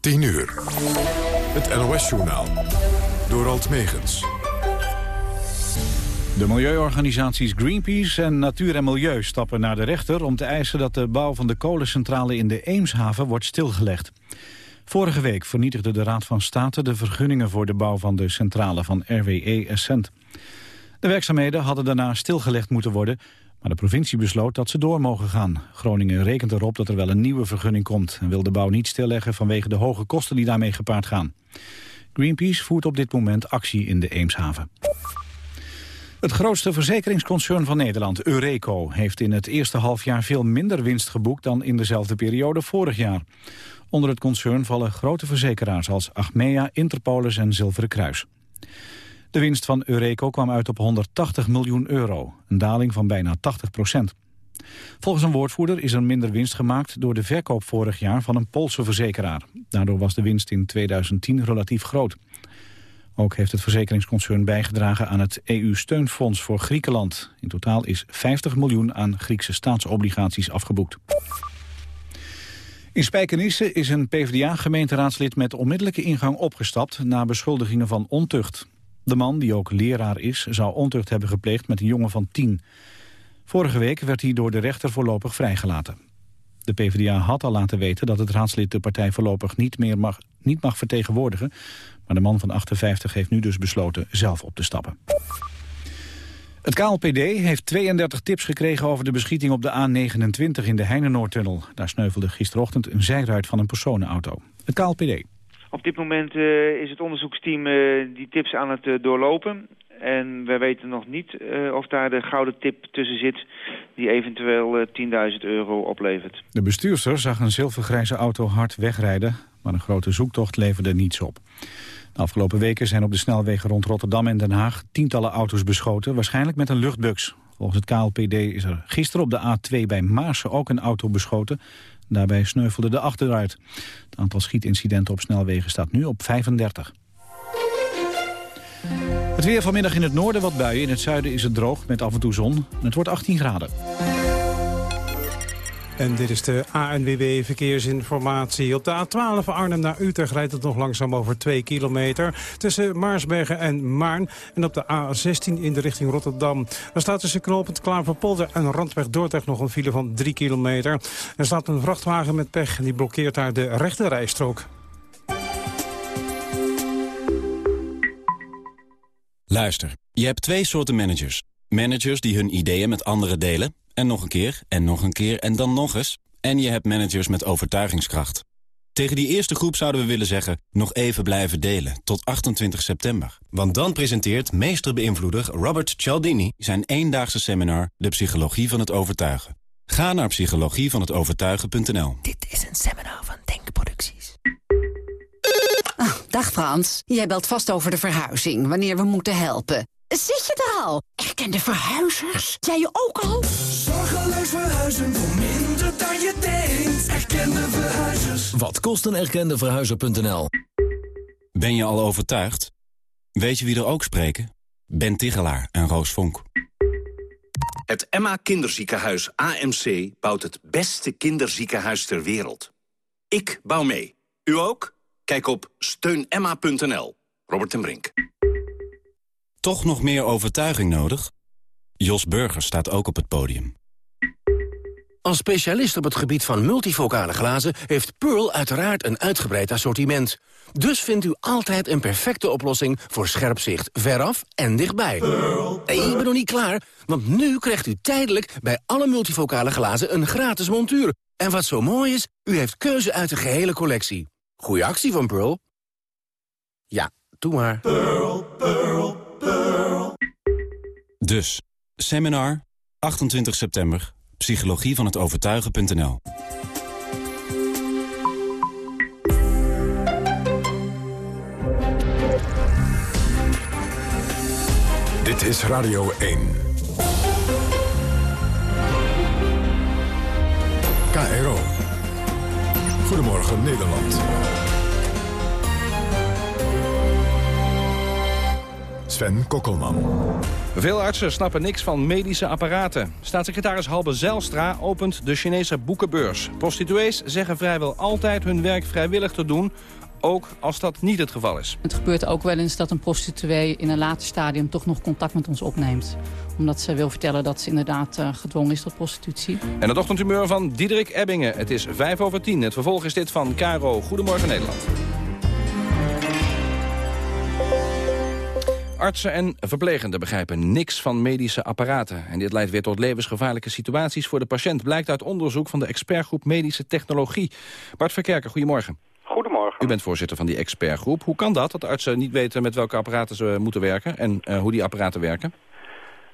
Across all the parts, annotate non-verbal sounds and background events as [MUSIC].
10 uur. Het NOS-journaal. Door Alt Megens. De milieuorganisaties Greenpeace en Natuur en Milieu stappen naar de rechter... om te eisen dat de bouw van de kolencentrale in de Eemshaven wordt stilgelegd. Vorige week vernietigde de Raad van State de vergunningen voor de bouw van de centrale van RWE Essent. De werkzaamheden hadden daarna stilgelegd moeten worden, maar de provincie besloot dat ze door mogen gaan. Groningen rekent erop dat er wel een nieuwe vergunning komt... en wil de bouw niet stilleggen vanwege de hoge kosten die daarmee gepaard gaan. Greenpeace voert op dit moment actie in de Eemshaven. Het grootste verzekeringsconcern van Nederland, Eureko... heeft in het eerste halfjaar veel minder winst geboekt... dan in dezelfde periode vorig jaar. Onder het concern vallen grote verzekeraars als Achmea, Interpolis en Zilveren Kruis. De winst van Eureko kwam uit op 180 miljoen euro, een daling van bijna 80 procent. Volgens een woordvoerder is er minder winst gemaakt door de verkoop vorig jaar van een Poolse verzekeraar. Daardoor was de winst in 2010 relatief groot. Ook heeft het verzekeringsconcern bijgedragen aan het EU-steunfonds voor Griekenland. In totaal is 50 miljoen aan Griekse staatsobligaties afgeboekt. In Spijkenisse is een PvdA-gemeenteraadslid met onmiddellijke ingang opgestapt... na beschuldigingen van ontucht. De man, die ook leraar is, zou ontucht hebben gepleegd met een jongen van tien. Vorige week werd hij door de rechter voorlopig vrijgelaten. De PvdA had al laten weten dat het raadslid de partij voorlopig niet meer mag, niet mag vertegenwoordigen. Maar de man van 58 heeft nu dus besloten zelf op te stappen. Het KLPD heeft 32 tips gekregen over de beschieting op de A29 in de Heinenoordtunnel. Daar sneuvelde gisterochtend een zijruit van een personenauto. Het KLPD. Op dit moment uh, is het onderzoeksteam uh, die tips aan het uh, doorlopen. En wij weten nog niet of daar de gouden tip tussen zit die eventueel 10.000 euro oplevert. De bestuurster zag een zilvergrijze auto hard wegrijden, maar een grote zoektocht leverde niets op. De afgelopen weken zijn op de snelwegen rond Rotterdam en Den Haag tientallen auto's beschoten, waarschijnlijk met een luchtbux. Volgens het KLPD is er gisteren op de A2 bij Maarsen ook een auto beschoten. Daarbij sneuvelde de achteruit. Het aantal schietincidenten op snelwegen staat nu op 35. Het weer vanmiddag in het noorden wat buien. In het zuiden is het droog met af en toe zon. Het wordt 18 graden. En dit is de ANWB Verkeersinformatie. Op de A12 Arnhem naar Utrecht rijdt het nog langzaam over 2 kilometer... tussen Maarsbergen en Maarn. En op de A16 in de richting Rotterdam. Er staat tussen knooppunt Klaverpolder en Randweg Dordrecht nog een file van 3 kilometer. Er staat een vrachtwagen met pech en die blokkeert daar de rechte rijstrook. Luister, je hebt twee soorten managers. Managers die hun ideeën met anderen delen en nog een keer, en nog een keer, en dan nog eens. En je hebt managers met overtuigingskracht. Tegen die eerste groep zouden we willen zeggen... nog even blijven delen, tot 28 september. Want dan presenteert meesterbeïnvloeder Robert Cialdini... zijn eendaagse seminar De Psychologie van het Overtuigen. Ga naar psychologievanhetovertuigen.nl. Dit is een seminar van Denkproducties. Oh, dag Frans, jij belt vast over de verhuizing, wanneer we moeten helpen. Zit je er al? Erkende verhuizers? Jij je ook al? Zorgeloos verhuizen voor minder dan je denkt. Erkende verhuizers. Wat kost een erkende verhuizer.nl? Ben je al overtuigd? Weet je wie er ook spreken? Ben Tigelaar en Roos Vonk. Het Emma Kinderziekenhuis AMC bouwt het beste kinderziekenhuis ter wereld. Ik bouw mee. U ook? Kijk op steunemma.nl. Robert en Brink. Toch nog meer overtuiging nodig? Jos Burger staat ook op het podium. Als specialist op het gebied van multifocale glazen... heeft Pearl uiteraard een uitgebreid assortiment. Dus vindt u altijd een perfecte oplossing voor scherp zicht veraf en dichtbij. Pearl, En ik ben nog niet klaar, want nu krijgt u tijdelijk... bij alle multifocale glazen een gratis montuur. En wat zo mooi is, u heeft keuze uit de gehele collectie. Goeie actie van Pearl. Ja, doe maar. Pearl, Pearl, Pearl. Dus, seminar, 28 september, psychologie van het overtuigen.nl. Dit is Radio 1. KRO. Goedemorgen Nederland. Sven Kokkelman. Veel artsen snappen niks van medische apparaten. Staatssecretaris Halbe Zijlstra opent de Chinese boekenbeurs. Prostituees zeggen vrijwel altijd hun werk vrijwillig te doen ook als dat niet het geval is. Het gebeurt ook wel eens dat een prostituee in een later stadium toch nog contact met ons opneemt. Omdat ze wil vertellen dat ze inderdaad uh, gedwongen is tot prostitutie. En het ochtendhumeur van Diederik Ebbingen. Het is 5 over 10. Het vervolg is dit van Caro. Goedemorgen Nederland. Artsen en verplegenden begrijpen niks van medische apparaten. En dit leidt weer tot levensgevaarlijke situaties voor de patiënt... blijkt uit onderzoek van de expertgroep Medische Technologie. Bart Verkerker, goedemorgen. Goedemorgen. U bent voorzitter van die expertgroep. Hoe kan dat, dat artsen niet weten met welke apparaten ze moeten werken... en uh, hoe die apparaten werken?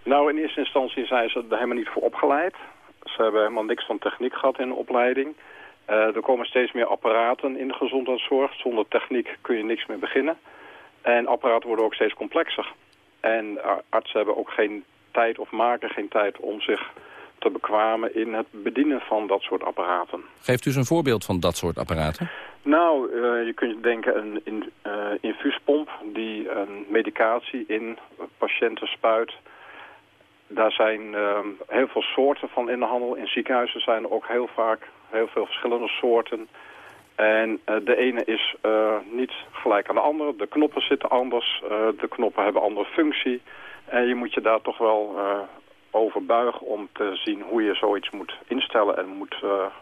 Nou, in eerste instantie zijn ze er helemaal niet voor opgeleid. Ze hebben helemaal niks van techniek gehad in de opleiding. Uh, er komen steeds meer apparaten in de gezondheidszorg. Zonder techniek kun je niks meer beginnen. En apparaten worden ook steeds complexer. En artsen hebben ook geen tijd of maken geen tijd om zich te bekwamen in het bedienen van dat soort apparaten. Geeft u eens een voorbeeld van dat soort apparaten? Nou, uh, je kunt denken een in, uh, infuuspomp die een medicatie in patiënten spuit. Daar zijn uh, heel veel soorten van in de handel. In ziekenhuizen zijn er ook heel vaak heel veel verschillende soorten. En uh, de ene is uh, niet gelijk aan de andere. De knoppen zitten anders. Uh, de knoppen hebben andere functie. En je moet je daar toch wel over buigen om te zien hoe je zoiets moet instellen en moet,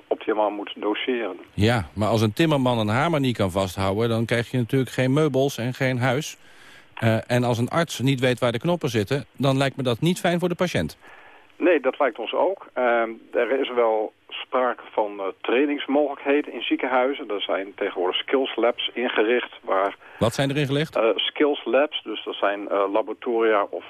optimaal moet doseren. Ja, maar als een timmerman een hamer niet kan vasthouden... dan krijg je natuurlijk geen meubels en geen huis. en als een arts niet weet waar de knoppen zitten... dan lijkt me dat niet fijn voor de patiënt. Nee, dat lijkt ons ook. er is wel sprake van uh, trainingsmogelijkheden in ziekenhuizen. Er zijn tegenwoordig skills labs ingericht. Waar, Wat zijn er ingelicht? Uh, skills labs, dus dat zijn uh, laboratoria of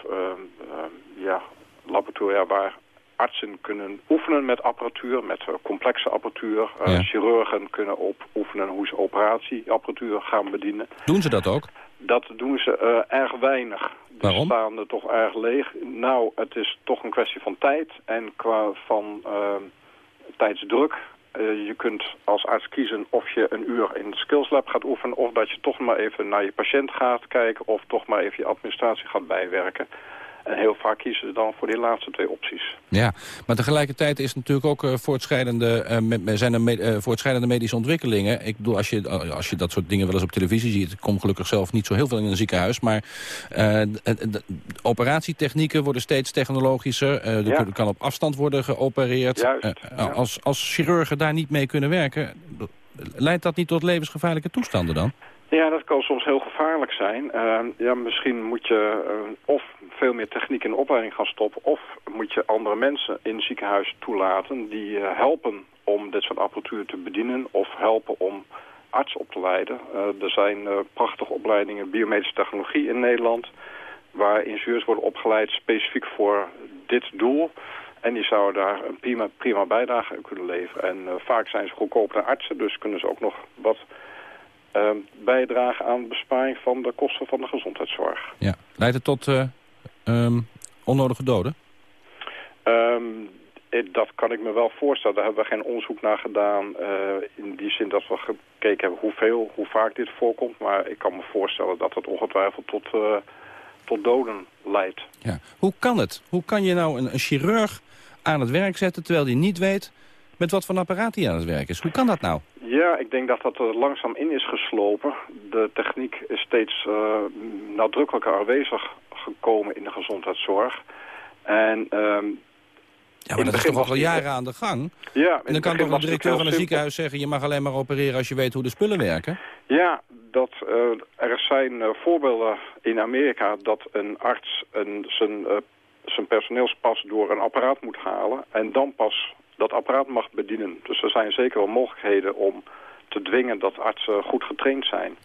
ja, laboratoria waar artsen kunnen oefenen met apparatuur, met complexe apparatuur. Ja. Chirurgen kunnen op oefenen hoe ze operatieapparatuur gaan bedienen. Doen ze dat ook? Dat doen ze erg weinig. Waarom? Die staan er toch erg leeg. Nou, het is toch een kwestie van tijd en qua van tijdsdruk. Uh, je kunt als arts kiezen of je een uur in de skills lab gaat oefenen... of dat je toch maar even naar je patiënt gaat kijken... of toch maar even je administratie gaat bijwerken. En heel vaak kiezen ze dan voor die laatste twee opties. Ja, maar tegelijkertijd is natuurlijk ook uh, voortschrijdende, uh, zijn er me, uh, voortschrijdende medische ontwikkelingen. Ik bedoel, als je, als je dat soort dingen wel eens op televisie ziet... ik kom gelukkig zelf niet zo heel veel in een ziekenhuis... maar operatietechnieken worden steeds technologischer. er ja. kan op afstand worden geopereerd. Juist, ja. als, als chirurgen daar niet mee kunnen werken... leidt dat niet tot levensgevaarlijke toestanden dan? Ja, dat kan soms heel gevaarlijk zijn. Uh, ja, misschien moet je uh, of veel meer techniek in de opleiding gaan stoppen... of moet je andere mensen in het ziekenhuis toelaten... die uh, helpen om dit soort apparatuur te bedienen... of helpen om arts op te leiden. er zijn prachtige opleidingen biomedische technologie in Nederland... waar ingenieurs worden opgeleid specifiek voor dit doel... En die zouden daar een prima, prima bijdrage aan kunnen leveren. En vaak zijn ze goedkoper dan artsen, dus kunnen ze ook nog wat bijdragen aan besparing van de kosten van de gezondheidszorg. Ja. Leidt het tot um, onnodige doden? Um, dat kan ik me wel voorstellen. Daar hebben we geen onderzoek naar gedaan. Uh, in die zin dat we gekeken hebben hoeveel, hoe vaak dit voorkomt. Maar ik kan me voorstellen dat het ongetwijfeld tot, uh, tot doden leidt. Ja. Hoe kan het? Hoe kan je nou een, een chirurg aan het werk zetten terwijl hij niet weet met wat voor apparaat hij aan het werk is? Hoe kan dat nou? Ja, ik denk dat dat er langzaam in is geslopen. De techniek is steeds uh, nadrukkelijker aanwezig gekomen in de gezondheidszorg. En... Um, ja, maar dat is toch al jaren aan de gang? Ja. En dan kan toch een directeur van een ziekenhuis zeggen... je mag alleen maar opereren als je weet hoe de spullen werken? Ja, dat, uh, er zijn uh, voorbeelden in Amerika dat een arts een, zijn, uh, zijn personeelspas door een apparaat moet halen... en dan pas dat apparaat mag bedienen. Dus er zijn zeker wel mogelijkheden om te dwingen dat artsen goed getraind zijn.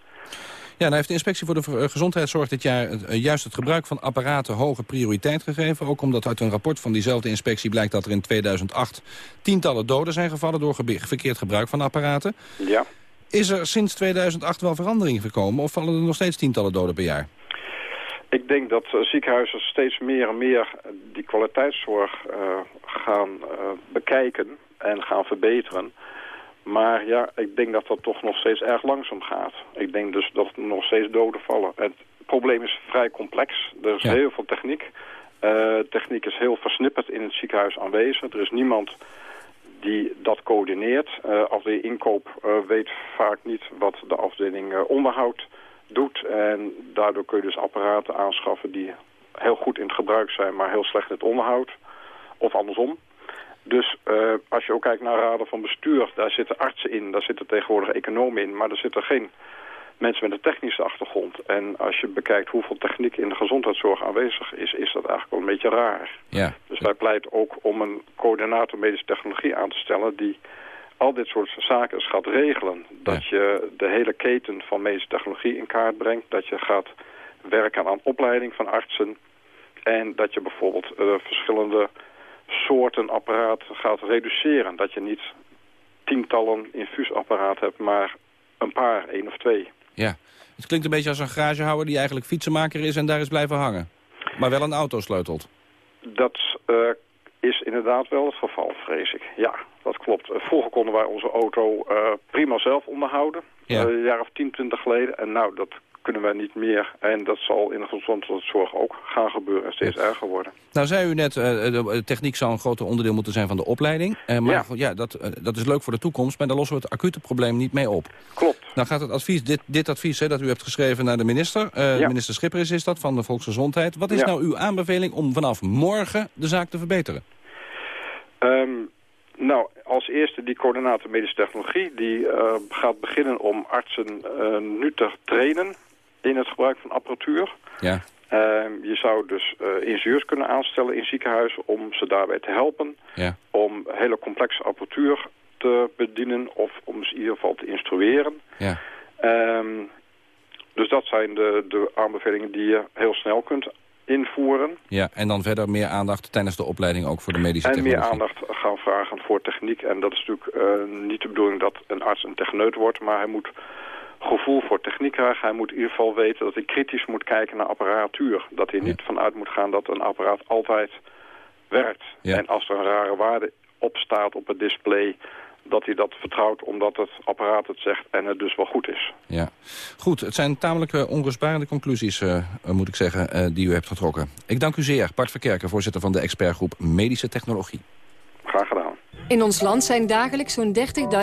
Ja, nou heeft de Inspectie voor de Gezondheidszorg dit jaar juist het gebruik van apparaten hoge prioriteit gegeven. Ook omdat uit een rapport van diezelfde inspectie blijkt dat er in 2008 tientallen doden zijn gevallen door verkeerd gebruik van apparaten. Ja. Is er sinds 2008 wel verandering gekomen of vallen er nog steeds tientallen doden per jaar? Ik denk dat uh, ziekenhuizen steeds meer en meer die kwaliteitszorg uh, gaan uh, bekijken en gaan verbeteren. Maar ja, ik denk dat dat toch nog steeds erg langzaam gaat. Ik denk dus dat er nog steeds doden vallen. Het probleem is vrij complex. Er is heel veel techniek. Uh, techniek is heel versnipperd in het ziekenhuis aanwezig. Er is niemand die dat coördineert. Uh, afdeling inkoop uh, weet vaak niet wat de afdeling onderhoud doet. En daardoor kun je dus apparaten aanschaffen die heel goed in het gebruik zijn, maar heel slecht in het onderhoud. Of andersom. Dus uh, als je ook kijkt naar raden van bestuur, daar zitten artsen in, daar zitten tegenwoordig economen in, maar er zitten geen mensen met een technische achtergrond. En als je bekijkt hoeveel techniek in de gezondheidszorg aanwezig is, is dat eigenlijk wel een beetje raar. Ja. Dus wij pleiten ook om een coördinator medische technologie aan te stellen die al dit soort zaken gaat regelen. Dat je de hele keten van medische technologie in kaart brengt, dat je gaat werken aan opleiding van artsen en dat je bijvoorbeeld uh, verschillende soorten apparaten gaat reduceren. Dat je niet tientallen infuusapparaten hebt, maar een paar, één of twee. Ja, het klinkt een beetje als een garagehouder die eigenlijk fietsenmaker is en daar is blijven hangen. Maar wel een auto sleutelt. Dat uh, is inderdaad wel het geval, vrees ik. Ja, dat klopt. Vroeger konden wij onze auto uh, prima zelf onderhouden. Ja. Uh, een jaar of 10, 20 geleden. En nou, dat kunnen wij niet meer. En dat zal in de gezondheidszorg ook gaan gebeuren en steeds erger worden. Nou zei u net, uh, de techniek zou een groter onderdeel moeten zijn van de opleiding. Maar Ja. ja, dat, dat is leuk voor de toekomst, maar daar lossen we het acute probleem niet mee op. Klopt. Nou gaat het advies, dit, dit advies hè, dat u hebt geschreven naar de minister, uh, Ja. minister Schipper is, dat, van de Volksgezondheid. Wat is Ja. nou uw aanbeveling om vanaf morgen de zaak te verbeteren? Ehm, nou, als eerste die coördinator medische technologie... die eh, gaat beginnen om artsen eh, nu te trainen in het gebruik van apparatuur. Ja. Ehm, je zou dus eh, ingenieurs kunnen aanstellen in ziekenhuizen om ze daarbij te helpen. Ja. Om hele complexe apparatuur te bedienen of om ze in ieder geval te instrueren. Ja. Ehm, dus dat zijn de, de aanbevelingen die je heel snel kunt invoeren. Ja, en dan verder meer aandacht tijdens de opleiding ook voor de medische En meer technologie. aandacht gaan vragen voor techniek. En dat is natuurlijk eh, niet de bedoeling dat een arts een techneut wordt, maar hij moet gevoel voor techniek krijgen. Hij moet in ieder geval weten dat hij kritisch moet kijken naar apparatuur. Dat hij niet vanuit moet gaan dat een apparaat altijd werkt. Ja. En als er een rare waarde op staat op het display, dat hij dat vertrouwt omdat het apparaat het zegt en het dus wel goed is. Ja. Goed, het zijn tamelijk uh, onrustbarende conclusies, uh, moet ik zeggen, uh, die u hebt getrokken. Ik dank u zeer, Bart Verkerken, voorzitter van de expertgroep Medische Technologie. Graag gedaan. In ons land zijn dagelijks zo'n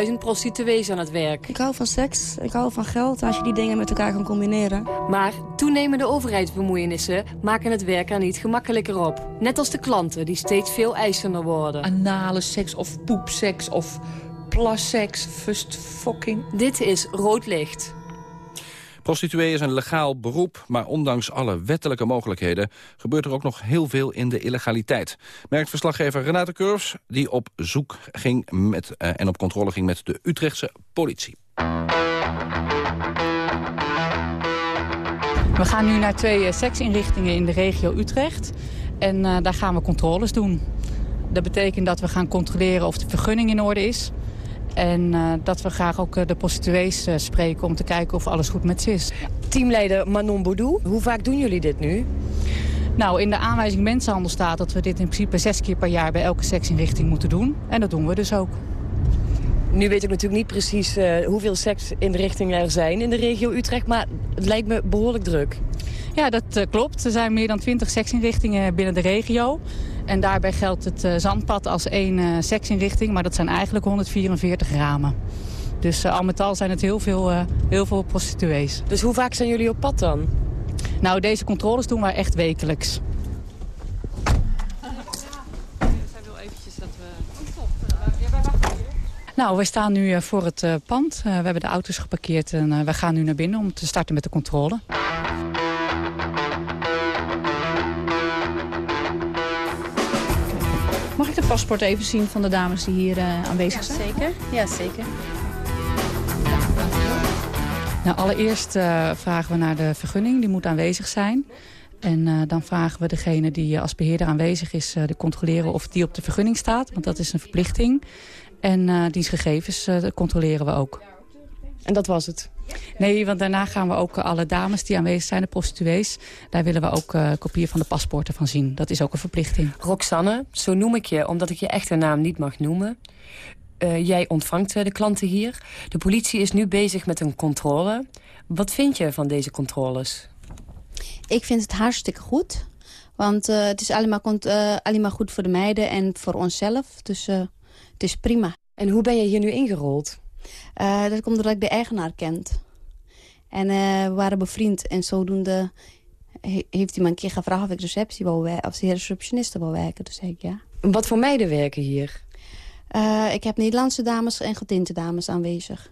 30.000 prostituees aan het werk. Ik hou van seks, ik hou van geld, als je die dingen met elkaar kan combineren. Maar toenemende overheidsbemoeienissen maken het werk er niet gemakkelijker op. Net als de klanten, die steeds veel eisender worden. Anale seks of poepseks of plasseks, first fucking. Dit is rood licht. Prostituee is een legaal beroep, maar ondanks alle wettelijke mogelijkheden... gebeurt er ook nog heel veel in de illegaliteit. Merkt verslaggever Renate Curves, die op zoek ging met, uh, en op controle ging met de Utrechtse politie. We gaan nu naar twee uh, seksinrichtingen in de regio Utrecht. En uh, daar gaan we controles doen. Dat betekent dat we gaan controleren of de vergunning in orde is... En uh, dat we graag ook uh, de prostituees uh, spreken om te kijken of alles goed met ze is. Teamleider Manon Boudou, hoe vaak doen jullie dit nu? Nou, in de aanwijzing mensenhandel staat dat we dit in principe zes keer per jaar bij elke seksinrichting moeten doen. En dat doen we dus ook. Nu weet ik natuurlijk niet precies hoeveel seksinrichtingen er zijn in de regio Utrecht, maar het lijkt me behoorlijk druk. Ja, dat klopt. Er zijn meer dan 20 seksinrichtingen binnen de regio. En daarbij geldt het uh, zandpad als één uh, seksinrichting. Maar dat zijn eigenlijk 144 ramen. Dus uh, al met al zijn het heel veel, heel veel prostituees. Dus hoe vaak zijn jullie op pad dan? Nou, deze controles doen wij echt wekelijks. Nou, we staan nu voor het pand. we hebben de auto's geparkeerd en we gaan nu naar binnen om te starten met de controle. Mag ik de paspoort even zien van de dames die hier uh, aanwezig zijn? Zeker, ja zeker. Nou, allereerst uh, vragen we naar de vergunning, die moet aanwezig zijn. En uh, dan vragen we degene die als beheerder aanwezig is... te controleren of die op de vergunning staat, want dat is een verplichting. En dienstgegevens controleren we ook. En dat was het? Nee, want daarna gaan we ook alle dames die aanwezig zijn, de prostituees... daar willen we ook uh, kopieën van de paspoorten van zien. Dat is ook een verplichting. Roxanne, zo noem ik je, omdat ik je echte naam niet mag noemen. Uh, jij ontvangt de klanten hier. De politie is nu bezig met een controle. Wat vind je van deze controles? Ik vind het hartstikke goed. Want uh, het is alleen maar, alleen maar goed voor de meiden en voor onszelf. Dus het is prima. En hoe ben je hier nu ingerold? Dat komt doordat ik de eigenaar kent. En we waren bevriend. En zodoende heeft hij me een keer gevraagd of ik receptie wil werken. Of ze receptioniste wil werken. Dus zei ik ja. Wat voor meiden werken hier? Uh, ik heb Nederlandse dames en getinte dames aanwezig.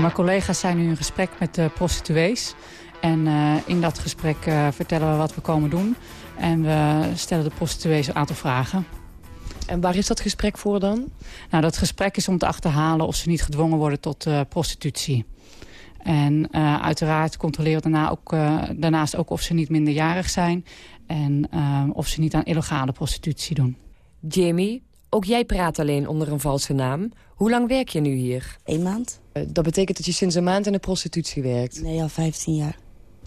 Mijn collega's zijn nu in gesprek met de prostituees. En uh, in dat gesprek uh, vertellen we wat we komen doen. En we stellen de prostituees een aantal vragen. En waar is dat gesprek voor dan? Nou, dat gesprek is om te achterhalen of ze niet gedwongen worden tot prostitutie. En uh, uiteraard controleren we daarna ook, uh, daarnaast ook of ze niet minderjarig zijn. En uh, of ze niet aan illegale prostitutie doen. Jamie, ook jij praat alleen onder een valse naam. Hoe lang werk je nu hier? Een maand. dat betekent dat je sinds een maand in de prostitutie werkt? Nee, al 15 jaar.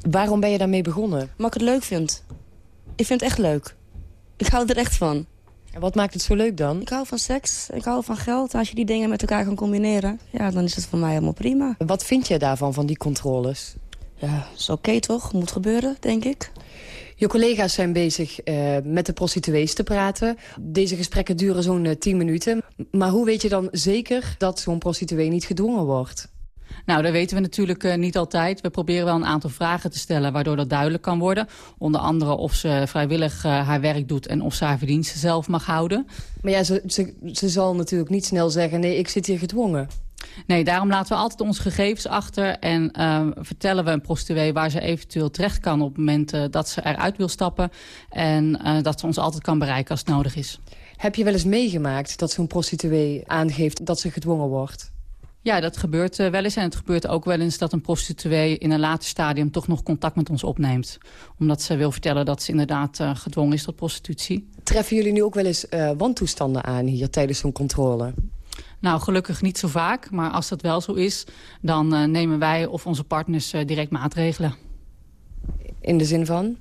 Waarom ben je daarmee begonnen? Omdat ik het leuk vind. Ik vind het echt leuk. Ik hou er echt van. En wat maakt het zo leuk dan? Ik hou van seks, ik hou van geld. Als je die dingen met elkaar kan combineren, ja, dan is het voor mij helemaal prima. Wat vind je daarvan, van die controles? Ja, is oké okay, toch? Moet gebeuren, denk ik. Je collega's zijn bezig uh, met de prostituees te praten. Deze gesprekken duren zo'n uh, 10 minuten. Maar hoe weet je dan zeker dat zo'n prostituee niet gedwongen wordt? Nou, dat weten we natuurlijk uh, niet altijd. We proberen wel een aantal vragen te stellen waardoor dat duidelijk kan worden. Onder andere of ze vrijwillig uh, haar werk doet en of ze haar verdiensten zelf mag houden. Maar ja, ze, ze, ze zal natuurlijk niet snel zeggen, nee, ik zit hier gedwongen. Nee, daarom laten we altijd onze gegevens achter en uh, vertellen we een prostituee waar ze eventueel terecht kan op het moment uh, dat ze eruit wil stappen. En uh, dat ze ons altijd kan bereiken als het nodig is. Heb je wel eens meegemaakt dat zo'n prostituee aangeeft dat ze gedwongen wordt? Ja, dat gebeurt uh, wel eens. En het gebeurt ook wel eens dat een prostituee in een later stadium toch nog contact met ons opneemt. Omdat ze wil vertellen dat ze inderdaad uh, gedwongen is tot prostitutie. Treffen jullie nu ook wel eens uh, wantoestanden aan hier tijdens zo'n controle? Nou, gelukkig niet zo vaak. Maar als dat wel zo is, dan nemen wij of onze partners direct maatregelen. In de zin van?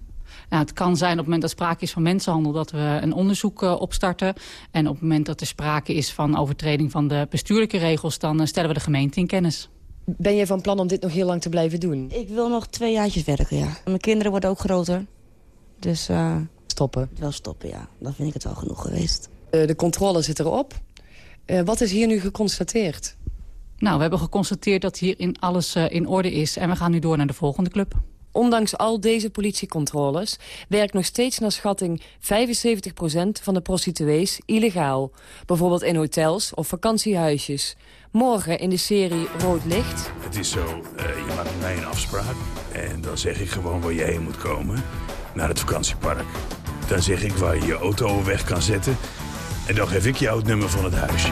Nou, het kan zijn op het moment dat sprake is van mensenhandel... dat we een onderzoek uh, opstarten. En op het moment dat er sprake is van overtreding van de bestuurlijke regels... dan uh, stellen we de gemeente in kennis. Ben je van plan om dit nog heel lang te blijven doen? Ik wil nog twee jaartjes werken, ja. Mijn kinderen worden ook groter. Dus... Uh, stoppen? Wel stoppen, ja. Dan vind ik het wel genoeg geweest. de controle zit erop. wat is hier nu geconstateerd? Nou, we hebben geconstateerd dat hierin alles in orde is. En we gaan nu door naar de volgende club. Ondanks al deze politiecontroles werkt nog steeds naar schatting 75% van de prostituees illegaal. Bijvoorbeeld in hotels of vakantiehuisjes. Morgen in de serie Rood Licht. Het is zo, uh, je maakt met mij een afspraak en dan zeg ik gewoon waar jij heen moet komen. Naar het vakantiepark. Dan zeg ik waar je je auto weg kan zetten en dan geef ik jou het nummer van het huisje.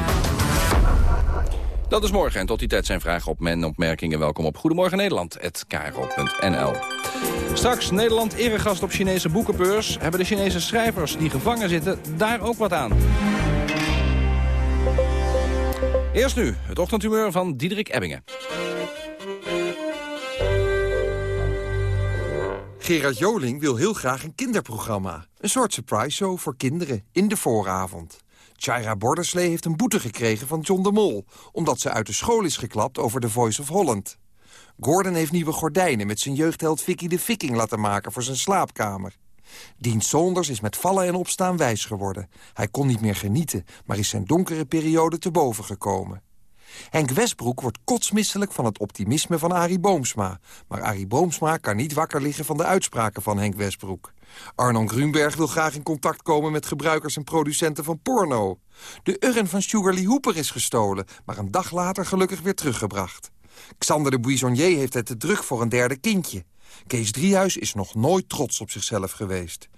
Dat is morgen en tot die tijd zijn vragen op en opmerkingen. Welkom op Goedemorgen Nederland@kro.nl. Straks Nederland eregast op Chinese boekenbeurs. Hebben de Chinese schrijvers die gevangen zitten daar ook wat aan? Eerst nu het ochtendhumeur van Diederik Ebbingen. Gerard Joling wil heel graag een kinderprogramma. Een soort surprise show voor kinderen in de vooravond. Chaira Borderslee heeft een boete gekregen van John de Mol... omdat ze uit de school is geklapt over The Voice of Holland. Gordon heeft nieuwe gordijnen met zijn jeugdheld Vicky de Viking laten maken voor zijn slaapkamer. Dean Saunders is met vallen en opstaan wijs geworden. Hij kon niet meer genieten, maar is zijn donkere periode te boven gekomen. Henk Westbroek wordt kotsmisselijk van het optimisme van Arie Boomsma. Maar Arie Boomsma kan niet wakker liggen van de uitspraken van Henk Westbroek. Arnon Grunberg wil graag in contact komen met gebruikers en producenten van porno. De urn van Sugar Lee Hooper is gestolen, maar een dag later gelukkig weer teruggebracht. Xander de Buissonnier heeft het te druk voor een derde kindje. Kees Driehuis is nog nooit trots op zichzelf geweest.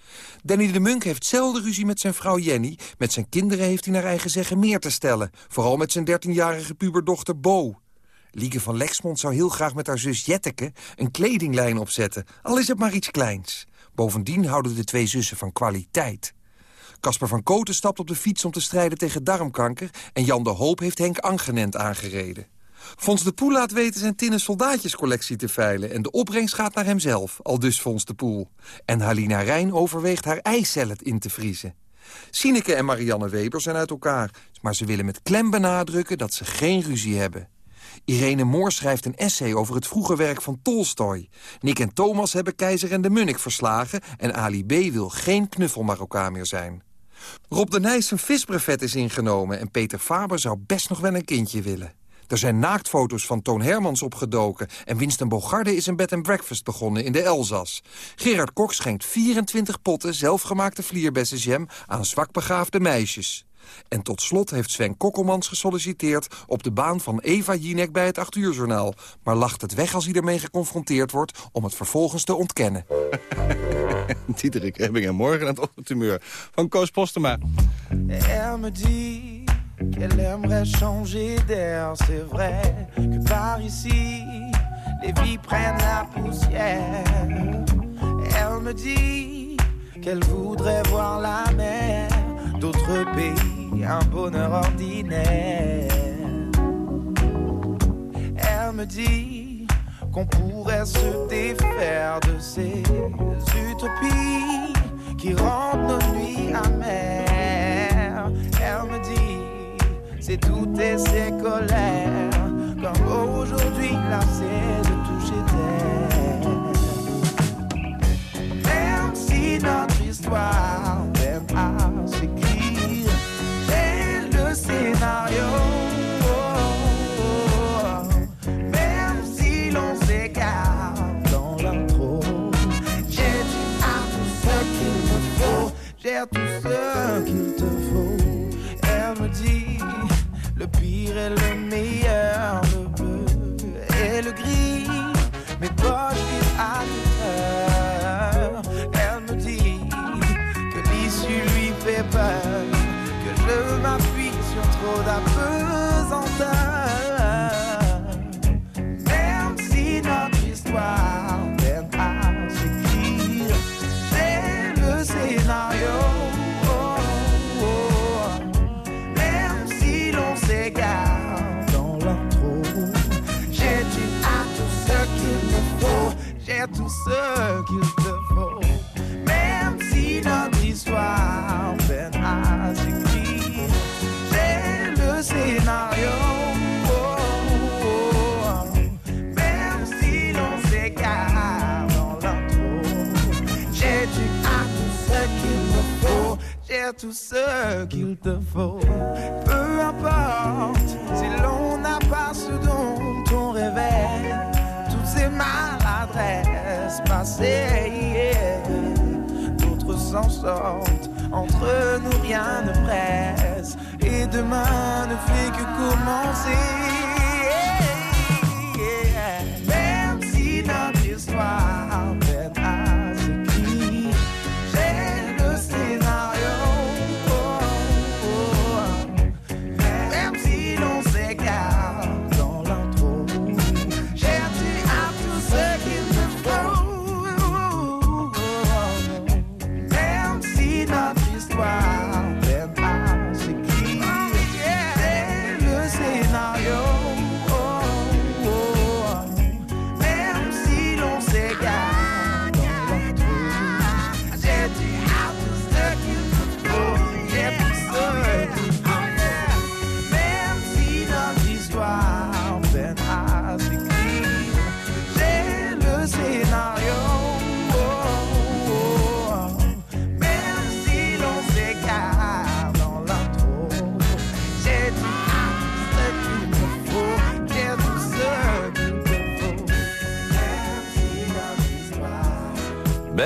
Danny de Munk heeft zelden ruzie met zijn vrouw Jenny. Met zijn kinderen heeft hij naar eigen zeggen meer te stellen. Vooral met zijn dertienjarige puberdochter Bo. Lieke van Lexmond zou heel graag met haar zus Jetteke een kledinglijn opzetten. Al is het maar iets kleins. Bovendien houden de twee zussen van kwaliteit. Casper van Koten stapt op de fiets om te strijden tegen darmkanker... en Jan de Hoop heeft Henk Angenent aangereden. Fons de Poel laat weten zijn tinnen soldaatjescollectie te veilen... en de opbrengst gaat naar hemzelf, al dus Fons de Poel. En Halina Rijn overweegt haar eicellet in te vriezen. Sineke en Marianne Weber zijn uit elkaar... maar ze willen met klem benadrukken dat ze geen ruzie hebben. Irene Moor schrijft een essay over het vroege werk van Tolstoy. Nick en Thomas hebben Keizer en de Munnik verslagen... en Ali B. wil geen knuffel Marokkaan meer zijn. Rob de Nijs een visbrevet is ingenomen... en Peter Faber zou best nog wel een kindje willen. Er zijn naaktfoto's van Toon Hermans opgedoken... en Winston Bogarde is een bed and breakfast begonnen in de Elzas. Gerard Kok schenkt 24 potten zelfgemaakte vlierbessenjam... aan zwakbegaafde meisjes. En tot slot heeft Sven Kokkelmans gesolliciteerd... op de baan van Eva Jinek bij het 8 uur journaal. Maar lacht het weg als hij ermee geconfronteerd wordt... om het vervolgens te ontkennen. [LAUGHS] Diederik Ebbing en morgen aan het ochtendtumeur van Koos Postema. Elle me dit qu'elle aimerait changer d'air, c'est vrai que par ici, les vies prennent la poussière. Elle me dit qu'elle voudrait voir la mer d'autres pays, un bonheur ordinaire. Elle me dit qu'on pourrait se défaire de ces utopies qui rendent nos nuits amères. Elle me dit, c'est toutes ces colères, comme aujourd'hui lassée de toucher terre. Même si notre histoire peine à I qu'il te faut. Même si notre histoire peine à s'écrire, j'ai le scénario. Même si l'on s'égare dans j'ai du à tout ce qu'il me faut, j'ai tout ce qu'il te faut. Peu importe si l'on n'a pas ce hier, d'autres s'en sortent. Entre nous rien ne presse et demain ne fait que commencer.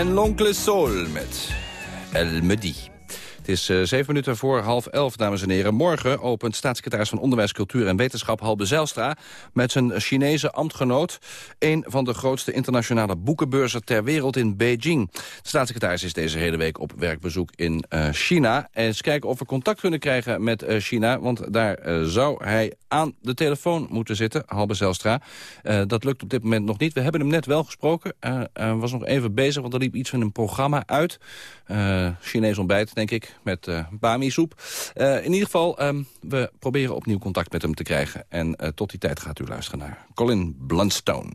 Ben L'Oncle Soul met El Medi. Het is eh, zeven minuten voor half elf, dames en heren. Morgen opent staatssecretaris van Onderwijs, Cultuur en Wetenschap Halbe Zijlstra... met zijn Chinese ambtgenoot een van de grootste internationale boekenbeurzen ter wereld in Beijing. De staatssecretaris is deze hele week op werkbezoek in eh, China. En eens kijken of we contact kunnen krijgen met eh, China, want daar zou hij aan de telefoon moeten zitten, Halbe Zijlstra. Eh, dat lukt op dit moment nog niet. We hebben hem net wel gesproken. Eh, Hij was nog even bezig, want er liep iets van een programma uit. Eh Chinees ontbijt, denk ik, met bami-soep. In ieder geval, ehm, we proberen opnieuw contact met hem te krijgen. En tot die tijd gaat u luisteren naar Colin Blunstone.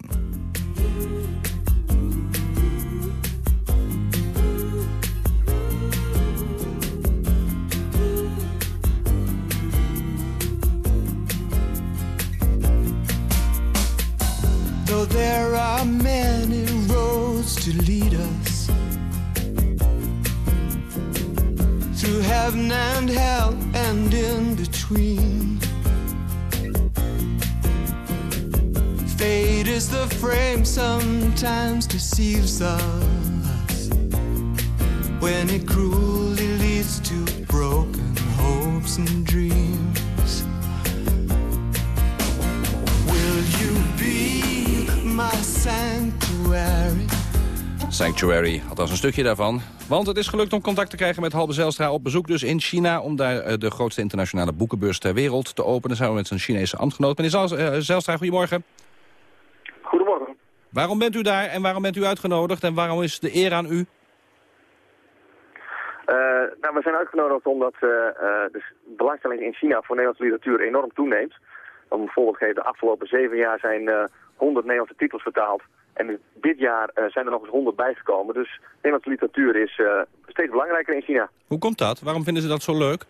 There are many roads to lead us through heaven and hell and in between. Fate is the frame sometimes deceives us when it cruelly leads to broken hopes and dreams. My sanctuary? Sanctuary, althans een stukje daarvan. Want het is gelukt om contact te krijgen met Halbe Zijlstra op bezoek dus in China... om daar eh, de grootste internationale boekenbeurs ter wereld te openen... samen met zijn Chinese ambtgenoot. Meneer Zels- eh, Zijlstra, goedemorgen. Goedemorgen. Waarom bent u daar en waarom bent u uitgenodigd en waarom is de eer aan u? Eh, nou, we zijn uitgenodigd omdat eh, eh, de belangstelling in China voor Nederlandse literatuur enorm toeneemt. Om een voorbeeld te geven, de afgelopen zeven jaar zijn eh 100 Nederlandse titels vertaald. En dit jaar eh, zijn er nog eens 100 bijgekomen. Dus Nederlandse literatuur is eh, steeds belangrijker in China. Hoe komt dat? Waarom vinden ze dat zo leuk?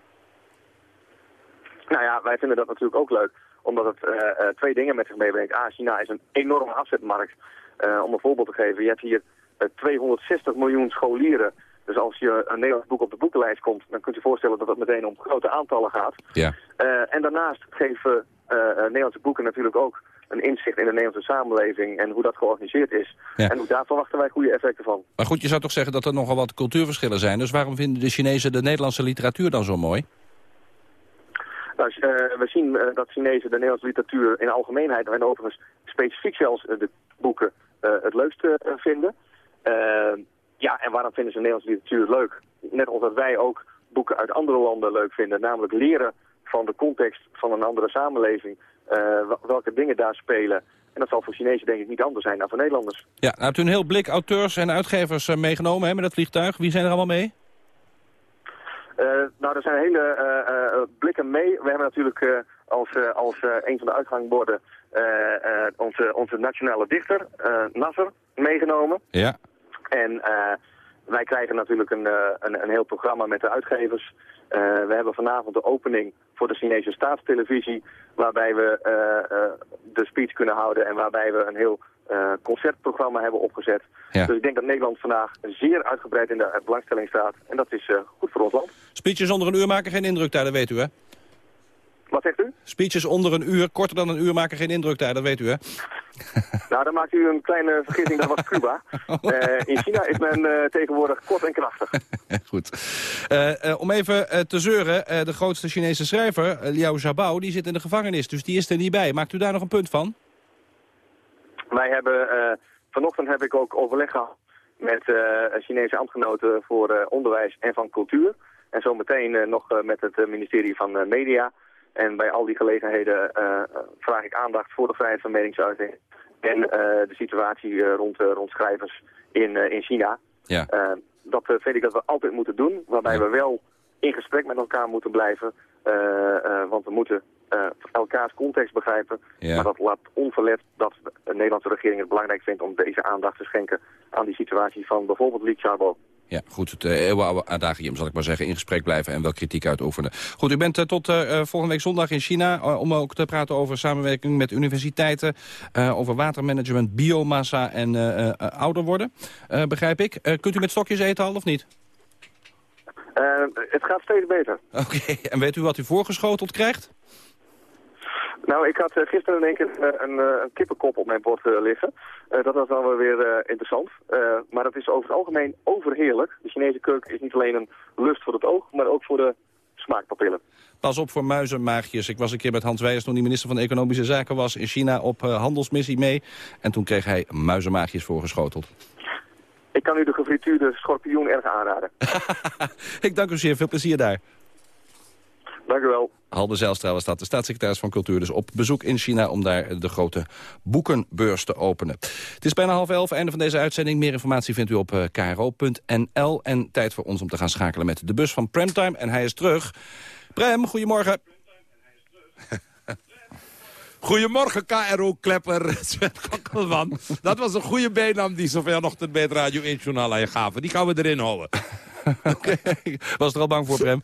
Nou ja, wij vinden dat natuurlijk ook leuk. Omdat het eh, twee dingen met zich meebrengt. A, China is een enorme afzetmarkt. Om een voorbeeld te geven, je hebt hier eh, 260 miljoen scholieren. Dus als je een Nederlands boek op de boekenlijst komt, dan kunt u voorstellen dat het meteen om grote aantallen gaat. Ja. En daarnaast geven Nederlandse boeken natuurlijk ook een inzicht in de Nederlandse samenleving en hoe dat georganiseerd is. Ja. En ook daar verwachten wij goede effecten van. Maar goed, je zou toch zeggen dat er nogal wat cultuurverschillen zijn. Dus waarom vinden de Chinezen de Nederlandse literatuur dan zo mooi? Nou, eh, we zien eh, dat Chinezen de Nederlandse literatuur in algemeenheid en overigens specifiek zelfs eh, de boeken het leukste vinden. Ja, en waarom vinden ze Nederlandse literatuur leuk? Net als dat wij ook boeken uit andere landen leuk vinden. Namelijk leren van de context van een andere samenleving. Eh, wel- welke dingen daar spelen. En dat zal voor Chinezen denk ik niet anders zijn dan voor Nederlanders. Ja, nou, hebt u een heel blik auteurs en uitgevers eh, meegenomen hè, met het vliegtuig. Wie zijn er allemaal mee? Eh, nou, er zijn hele blikken mee. We hebben natuurlijk als, als een van de uitgangborden onze, onze nationale dichter, Nasser, meegenomen. Ja. En wij krijgen natuurlijk een, eh, een, een heel programma met de uitgevers. Eh, we hebben vanavond de opening voor de Chinese staatstelevisie... waarbij we eh, eh, de speech kunnen houden en waarbij we een heel eh, concertprogramma hebben opgezet. Ja. Dus ik denk dat Nederland vandaag zeer uitgebreid in de belangstelling staat. En dat is eh, goed voor ons land. Speeches onder een uur maken geen indruk daar, dat weet u hè? Wat zegt u? Speeches onder een uur, korter dan een uur maken geen indruk daar, dat weet u hè? [LAUGHS] Nou, dan maakt u een kleine vergissing, dat was Cuba. [LAUGHS] Eh, in China is men eh, tegenwoordig kort en krachtig. [LAUGHS] Goed. Eh, om even te zeuren, de grootste Chinese schrijver, Liao Xiaobo, die zit in de gevangenis. Dus die is er niet bij. Maakt u daar nog een punt van? Wij hebben, vanochtend heb ik ook overleg gehad met Chinese ambtgenoten voor onderwijs en van cultuur. En zometeen nog met het ministerie van Media. En bij al die gelegenheden eh, vraag ik aandacht voor de vrijheid van meningsuiting. En eh, de situatie eh, rond, eh, rond schrijvers in, eh, in China. Ja. Eh, dat eh, vind ik dat we altijd moeten doen. Waarbij we wel in gesprek met elkaar moeten blijven. eh, eh, want we moeten eh, elkaars context begrijpen. Ja. Maar dat laat onverlet dat de Nederlandse regering het belangrijk vindt om deze aandacht te schenken aan die situatie van bijvoorbeeld Liek Xiaobo. Ja, goed, het uh, eeuwenoude adagium zal ik maar zeggen. In gesprek blijven en wel kritiek uitoefenen. Goed, u bent uh, tot uh, volgende week zondag in China... om ook te praten over samenwerking met universiteiten... over watermanagement, biomassa en ouder worden, begrijp ik. kunt u met stokjes eten al of niet? het gaat steeds beter. Oké, okay. [LAUGHS] en weet u wat u voorgeschoteld krijgt? Nou, ik had uh, gisteren in één keer uh, een, uh, een, kippenkop op mijn bord liggen. dat was dan wel weer interessant. maar dat is over het algemeen overheerlijk. De Chinese keuken is niet alleen een lust voor het oog, maar ook voor de smaakpapillen. Pas op voor muizenmaagjes. Ik was een keer met Hans Wijers toen hij minister van Economische Zaken was in China op handelsmissie mee. En toen kreeg hij muizenmaagjes voorgeschoteld. Ik kan u de gefrituurde schorpioen erg aanraden. [LAUGHS] ik dank u zeer. Veel plezier daar. Dank u wel. Halbe Zijlstra was dat, de staatssecretaris van Cultuur... dus op bezoek in China om daar de grote boekenbeurs te openen. Het is bijna half elf, einde van deze uitzending. Meer informatie vindt u op uh, kro.nl. En tijd voor ons om te gaan schakelen met de bus van Premtime. En hij is terug. Prem, goedemorgen. [LAUGHS] Goedemorgen, KRO-klepper [LAUGHS] Sven Kokkelman. Dat was een goede bijnaam die ze vanochtend bij het Radio 1-journaal aan je gaven. Die gaan we erin houden. [LAUGHS] Oké, okay. was er al bang voor, Prem?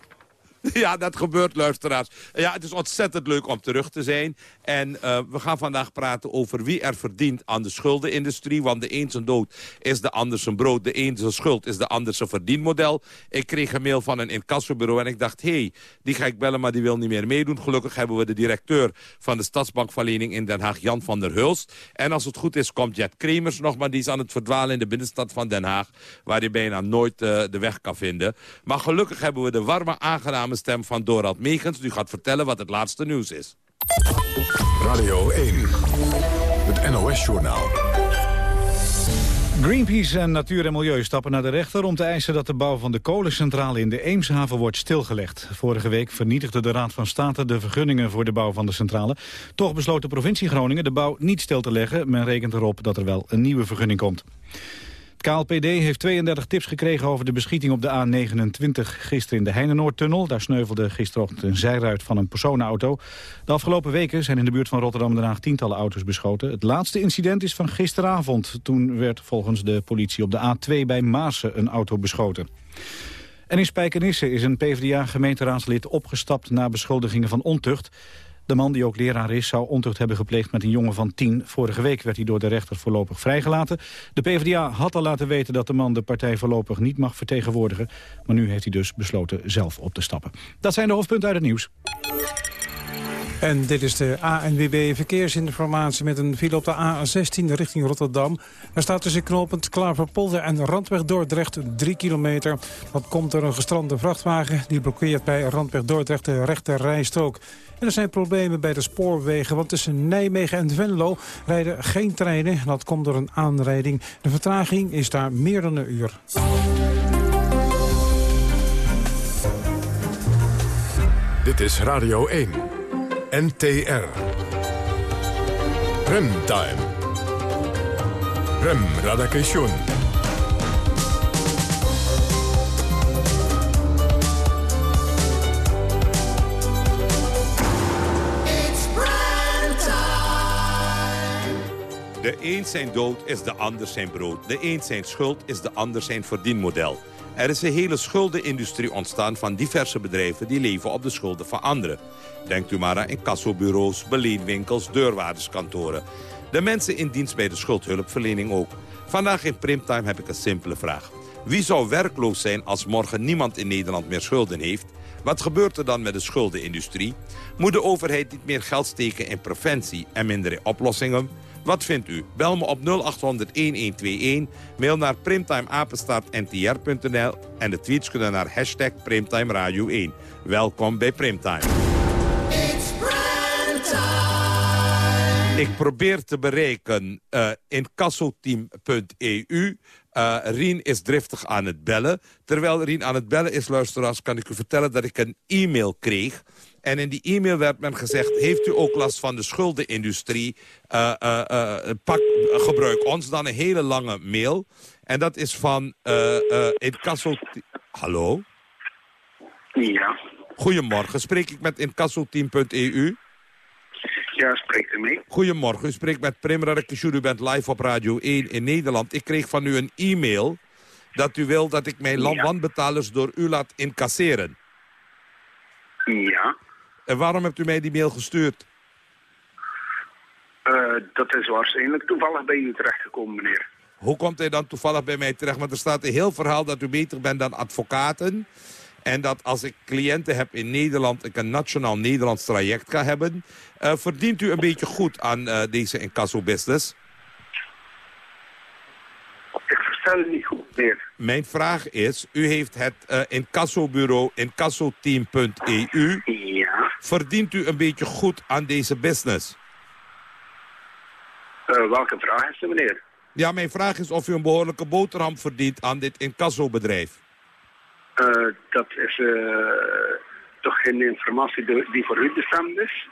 [LAUGHS] Ja, dat gebeurt, luisteraars. Ja, het is ontzettend leuk om terug te zijn. En eh, we gaan vandaag praten over wie er verdient aan de schuldenindustrie. Want de een zijn dood is de ander zijn brood. De een zijn schuld is de ander zijn verdienmodel. Ik kreeg een mail van een incassobureau en ik dacht... hé, hey, die ga ik bellen, maar die wil niet meer meedoen. Gelukkig hebben we de directeur van de Stadsbankverlening in Den Haag... Jan van der Hulst. En als het goed is, komt Jet Kremers nog... maar die is aan het verdwalen in de binnenstad van Den Haag... waar hij bijna nooit uh, de weg kan vinden. Maar gelukkig hebben we de warme, aangename stem van Dorald Megens. Die gaat vertellen wat het laatste nieuws is. Radio 1, het NOS-journaal. Greenpeace en Natuur en Milieu stappen naar de rechter om te eisen dat de bouw van de kolencentrale in de Eemshaven wordt stilgelegd. Vorige week vernietigde de Raad van State de vergunningen voor de bouw van de centrale. Toch besloot de provincie Groningen de bouw niet stil te leggen. Men rekent erop dat er wel een nieuwe vergunning komt. KLPD heeft 32 tips gekregen over de beschieting op de A29 gisteren in de Heinenoordtunnel. Daar sneuvelde gisterochtend een zijruit van een personenauto. De afgelopen weken zijn in de buurt van Rotterdam Haag tientallen auto's beschoten. Het laatste incident is van gisteravond. Toen werd volgens de politie op de A2 bij Maasen een auto beschoten. En in Spijkenisse is een PvdA-gemeenteraadslid opgestapt na beschuldigingen van ontucht. De man, die ook leraar is, zou ontucht hebben gepleegd met een jongen van tien. Vorige week werd hij door de rechter voorlopig vrijgelaten. De PvdA had al laten weten dat de man de partij voorlopig niet mag vertegenwoordigen. Maar nu heeft hij dus besloten zelf op te stappen. Dat zijn de hoofdpunten uit het nieuws. En dit is de ANWB Verkeersinformatie met een file op de A16 richting Rotterdam. Er staat tussen knooppunt Klaverpolder en Randweg Dordrecht 3 kilometer. Dat komt door een gestrande vrachtwagen. Die blokkeert bij Randweg Dordrecht de rechte rijstrook. En er zijn problemen bij de spoorwegen, want tussen Nijmegen en Venlo rijden geen treinen. Dat komt door een aanrijding. De vertraging is daar meer dan een uur. Dit is Radio 1. NTR. Remtime. Rem Radakation. De een zijn dood is de ander zijn brood. De een zijn schuld is de ander zijn verdienmodel. Er is een hele schuldenindustrie ontstaan van diverse bedrijven... die leven op de schulden van anderen. Denkt u maar aan incassobureaus, beleenwinkels, deurwaarderskantoren. De mensen in dienst bij de schuldhulpverlening ook. Vandaag in Primtime heb ik een simpele vraag. Wie zou werkloos zijn als morgen niemand in Nederland meer schulden heeft? Wat gebeurt er dan met de schuldenindustrie? Moet de overheid niet meer geld steken in preventie en minder in oplossingen? Wat vindt u? Bel me op 0800-1121, mail naar primtimeapenstaartntr.nl en de tweets kunnen naar hashtag Primtime Radio 1. Welkom bij Primtime. Ik probeer te bereiken uh, in kassoteam.eu. Uh, Rien is driftig aan het bellen. Terwijl Rien aan het bellen is, luisteraars, kan ik u vertellen dat ik een e-mail kreeg en in die e-mail werd men gezegd... heeft u ook last van de schuldenindustrie? Uh, uh, uh, pak, gebruik ons dan een hele lange mail. En dat is van Incasso... Hallo? Ja. Goedemorgen, spreek ik met incassoteam.eu? Ja, spreekt u mee. Goedemorgen, u spreekt met Prim Radekesjoen. U bent live op Radio 1 in Nederland. Ik kreeg van u een e-mail dat u wil dat ik mijn ja. wanbetalers door u laat incasseren. Ja. En waarom hebt u mij die mail gestuurd? Uh, dat is waarschijnlijk toevallig bij u terechtgekomen, meneer. Hoe komt hij dan toevallig bij mij terecht? Want er staat een heel verhaal dat u beter bent dan advocaten. En dat als ik cliënten heb in Nederland, ik een nationaal Nederlands traject ga hebben. Uh, verdient u een beetje goed aan uh, deze incasso-business? Ik verstel het niet goed meer. Mijn vraag is, u heeft het uh, incassobureau incassoteam.eu. Verdient u een beetje goed aan deze business? Uh, welke vraag is er, meneer? Ja, mijn vraag is of u een behoorlijke boterham verdient aan dit incassobedrijf. Uh, dat is toch geen informatie die voor u bestemd is?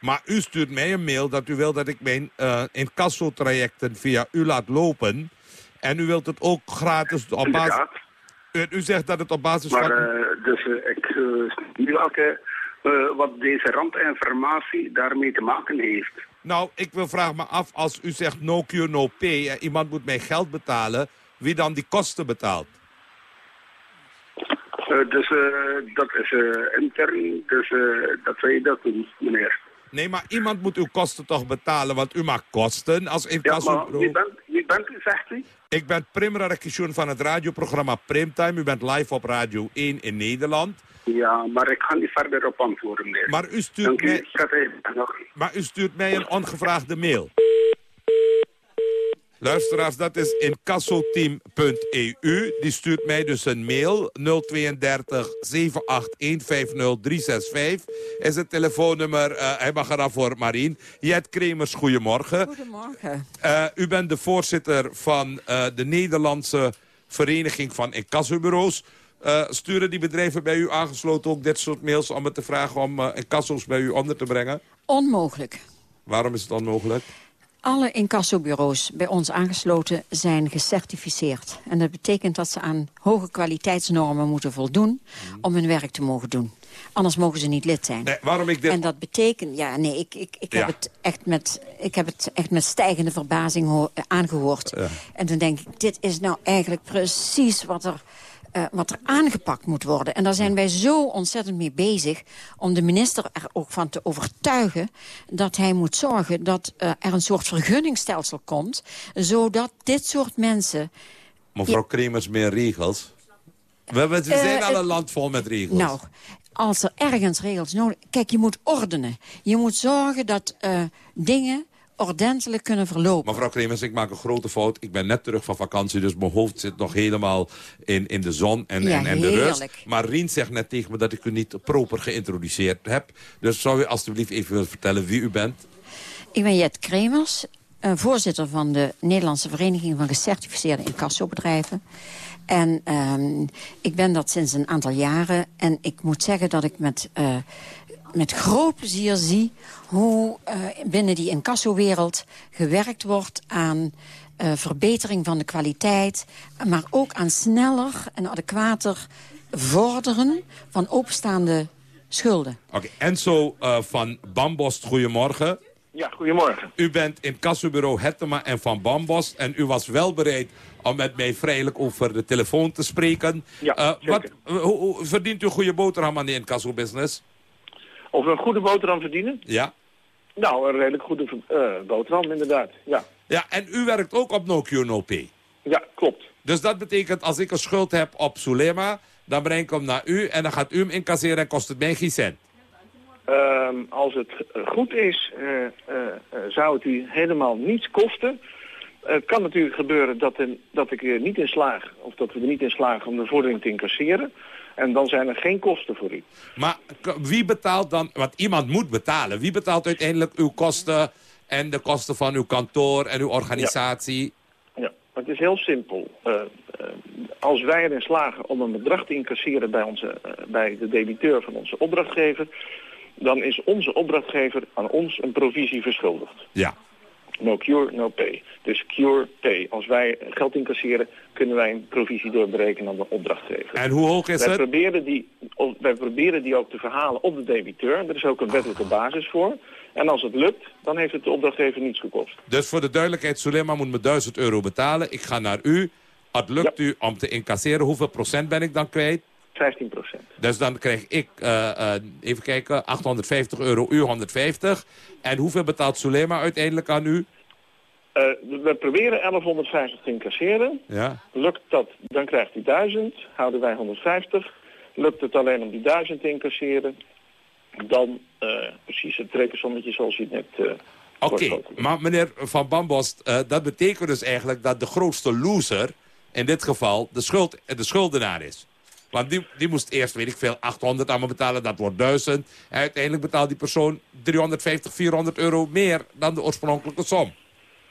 Maar u stuurt mij een mail dat u wil dat ik mijn uh, incassotrajecten via u laat lopen... En u wilt het ook gratis op basis... U, u, zegt dat het op basis maar, van... Dus ik uh, niet welke, wat deze randinformatie daarmee te maken heeft. Nou, ik wil vragen me af, als u zegt no cure, no pay... en iemand moet mij geld betalen, wie dan die kosten betaalt? Eh, dus eh, dat is eh, intern, dus eh, dat wij dat doen, meneer. Nee, maar iemand moet uw kosten toch betalen, want u maakt kosten als Ja, maar wie bent, wie bent u, zegt u? Ik ben Prim Radakishun van het radioprogramma Primtime. U bent live op Radio 1 in Nederland. Ja, maar ik ga niet verder op antwoorden, meneer. Maar u stuurt u, mij-. Maar u stuurt mij een ongevraagde mail. Luisteraars, dat is incassoteam.eu. Die stuurt mij dus een mail. 032 781 365 is het telefoonnummer. eh, hij mag eraf voor Marien. Jet Kremers, goedemorgen. Goedemorgen. Eh, u bent de voorzitter van eh, de Nederlandse Vereniging van Incassobureaus. Eh sturen die bedrijven bij u aangesloten ook dit soort mails... om het te vragen om eh incasso's bij u onder te brengen? Onmogelijk. Waarom is het onmogelijk? Alle incassobureaus bij ons aangesloten zijn gecertificeerd. En dat betekent dat ze aan hoge kwaliteitsnormen moeten voldoen... om hun werk te mogen doen. Anders mogen ze niet lid zijn. Nee, waarom ik dit... En dat betekent, ja, nee, ik, ik, ik, heb, Ja. het echt met, ik heb het echt met stijgende verbazing ho- eh, aangehoord. Ja. En toen denk ik, dit is nou eigenlijk precies wat er, eh, wat er aangepakt moet worden. En daar zijn wij zo ontzettend mee bezig... om de minister er ook van te overtuigen... dat hij moet zorgen dat eh, er een soort vergunningstelsel komt... zodat dit soort mensen... Mevrouw Kremers, meer regels. We, we, we zijn Eh, al een land vol met regels. Nou, als er ergens regels nodig... Kijk, je moet ordenen. Je moet zorgen dat eh, dingen ordentelijk kunnen verlopen. Mevrouw Kremers, ik maak een grote fout. Ik ben net terug van vakantie, dus mijn hoofd zit nog helemaal in, in de zon en, Ja, en, en de rust. Maar Rien zegt net tegen me dat ik u niet proper geïntroduceerd heb. Dus zou u alstublieft even willen vertellen wie u bent? Ik ben Jet Kremers, voorzitter van de Nederlandse Vereniging van Gecertificeerde Incassobedrijven. En ehm, ik ben dat sinds een aantal jaren. En ik moet zeggen dat ik met, eh, met groot plezier zie... hoe eh, binnen die incassowereld gewerkt wordt aan eh, verbetering van de kwaliteit... maar ook aan sneller en adequater vorderen van openstaande schulden. Oké, Enzo eh, van Bambost, goedemorgen. Ja, goedemorgen. U bent in kassobureau Hettema en van Bambost. En u was wel bereid om met mij vrijelijk over de telefoon te spreken. Ja, Eh, zeker. wat, hoe, hoe verdient u goede boterham aan de incassobusiness? Of we een goede boterham verdienen? Ja. Nou, een redelijk goede eh, boterham inderdaad, ja. Ja, en u werkt ook op No Cure No Pay. Ja, klopt. Dus dat betekent als ik een schuld heb op Sulema, dan breng ik hem naar u en dan gaat u hem incasseren en kost het mij geen cent. Ehm, als het goed is, eh, eh, zou het u helemaal niets kosten. Het kan natuurlijk gebeuren dat, dat ik er niet in slaag, of dat we er niet in slagen om de vordering te incasseren. En dan zijn er geen kosten voor u. Maar wie betaalt dan, want iemand moet betalen. Wie betaalt uiteindelijk uw kosten en de kosten van uw kantoor en uw organisatie? Ja, het is heel simpel. Eh, eh, als wij erin slagen om een bedrag te incasseren bij, onze, eh, bij de debiteur van onze opdrachtgever, dan is onze opdrachtgever aan ons een provisie verschuldigd. Ja. No cure, no pay. Dus cure, pay. Als wij geld incasseren, kunnen wij een provisie doorberekenen aan de opdrachtgever. En hoe hoog is wij het? Proberen die, wij proberen die ook te verhalen op de debiteur. Er is ook een wettelijke basis voor. En als het lukt, dan heeft het de opdrachtgever niets gekost. Dus voor de duidelijkheid, Sulema moet me 1000 euro betalen. Ik ga naar u. Het lukt u om te incasseren. Hoeveel procent ben ik dan kwijt? 15 procent. Dus dan krijg ik, eh, eh, even kijken, 850 euro, u 150. En hoeveel betaalt Sulema uiteindelijk aan u? Eh, we proberen 1150 te incasseren. Ja. Lukt dat, dan krijgt u 1000. Houden wij 150. Lukt het alleen om die 1000 te incasseren, dan precies het rekensommetje zoals u het net... eh, Oké, maar meneer Van Bambost, dat betekent dus eigenlijk dat de grootste loser... in dit geval de, schuld, de schuldenaar is. Want die, die moest eerst, weet ik veel, 800 aan me betalen, dat wordt 1000. En uiteindelijk betaalt die persoon 350, 400 euro meer dan de oorspronkelijke som.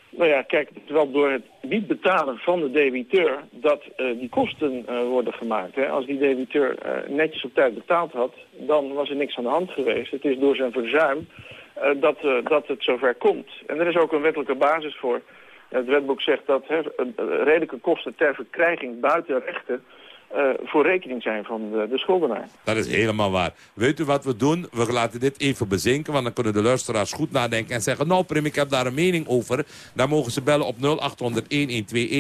Nou ja, kijk, het wel door het niet betalen van de debiteur dat eh, die kosten eh, worden gemaakt. Hè. Als die debiteur eh, netjes op tijd betaald had, dan was er niks aan de hand geweest. Het is door zijn verzuim dat, dat het zover komt. En er is ook een wettelijke basis voor. Het wetboek zegt dat hè, redelijke kosten ter verkrijging buiten rechten eh, voor rekening zijn van de, de. Dat is helemaal waar. Weet u wat we doen? We laten dit even bezinken, want dan kunnen de luisteraars goed nadenken en zeggen... nou Prim, ik heb daar een mening over. Dan mogen ze bellen op 0800-1121,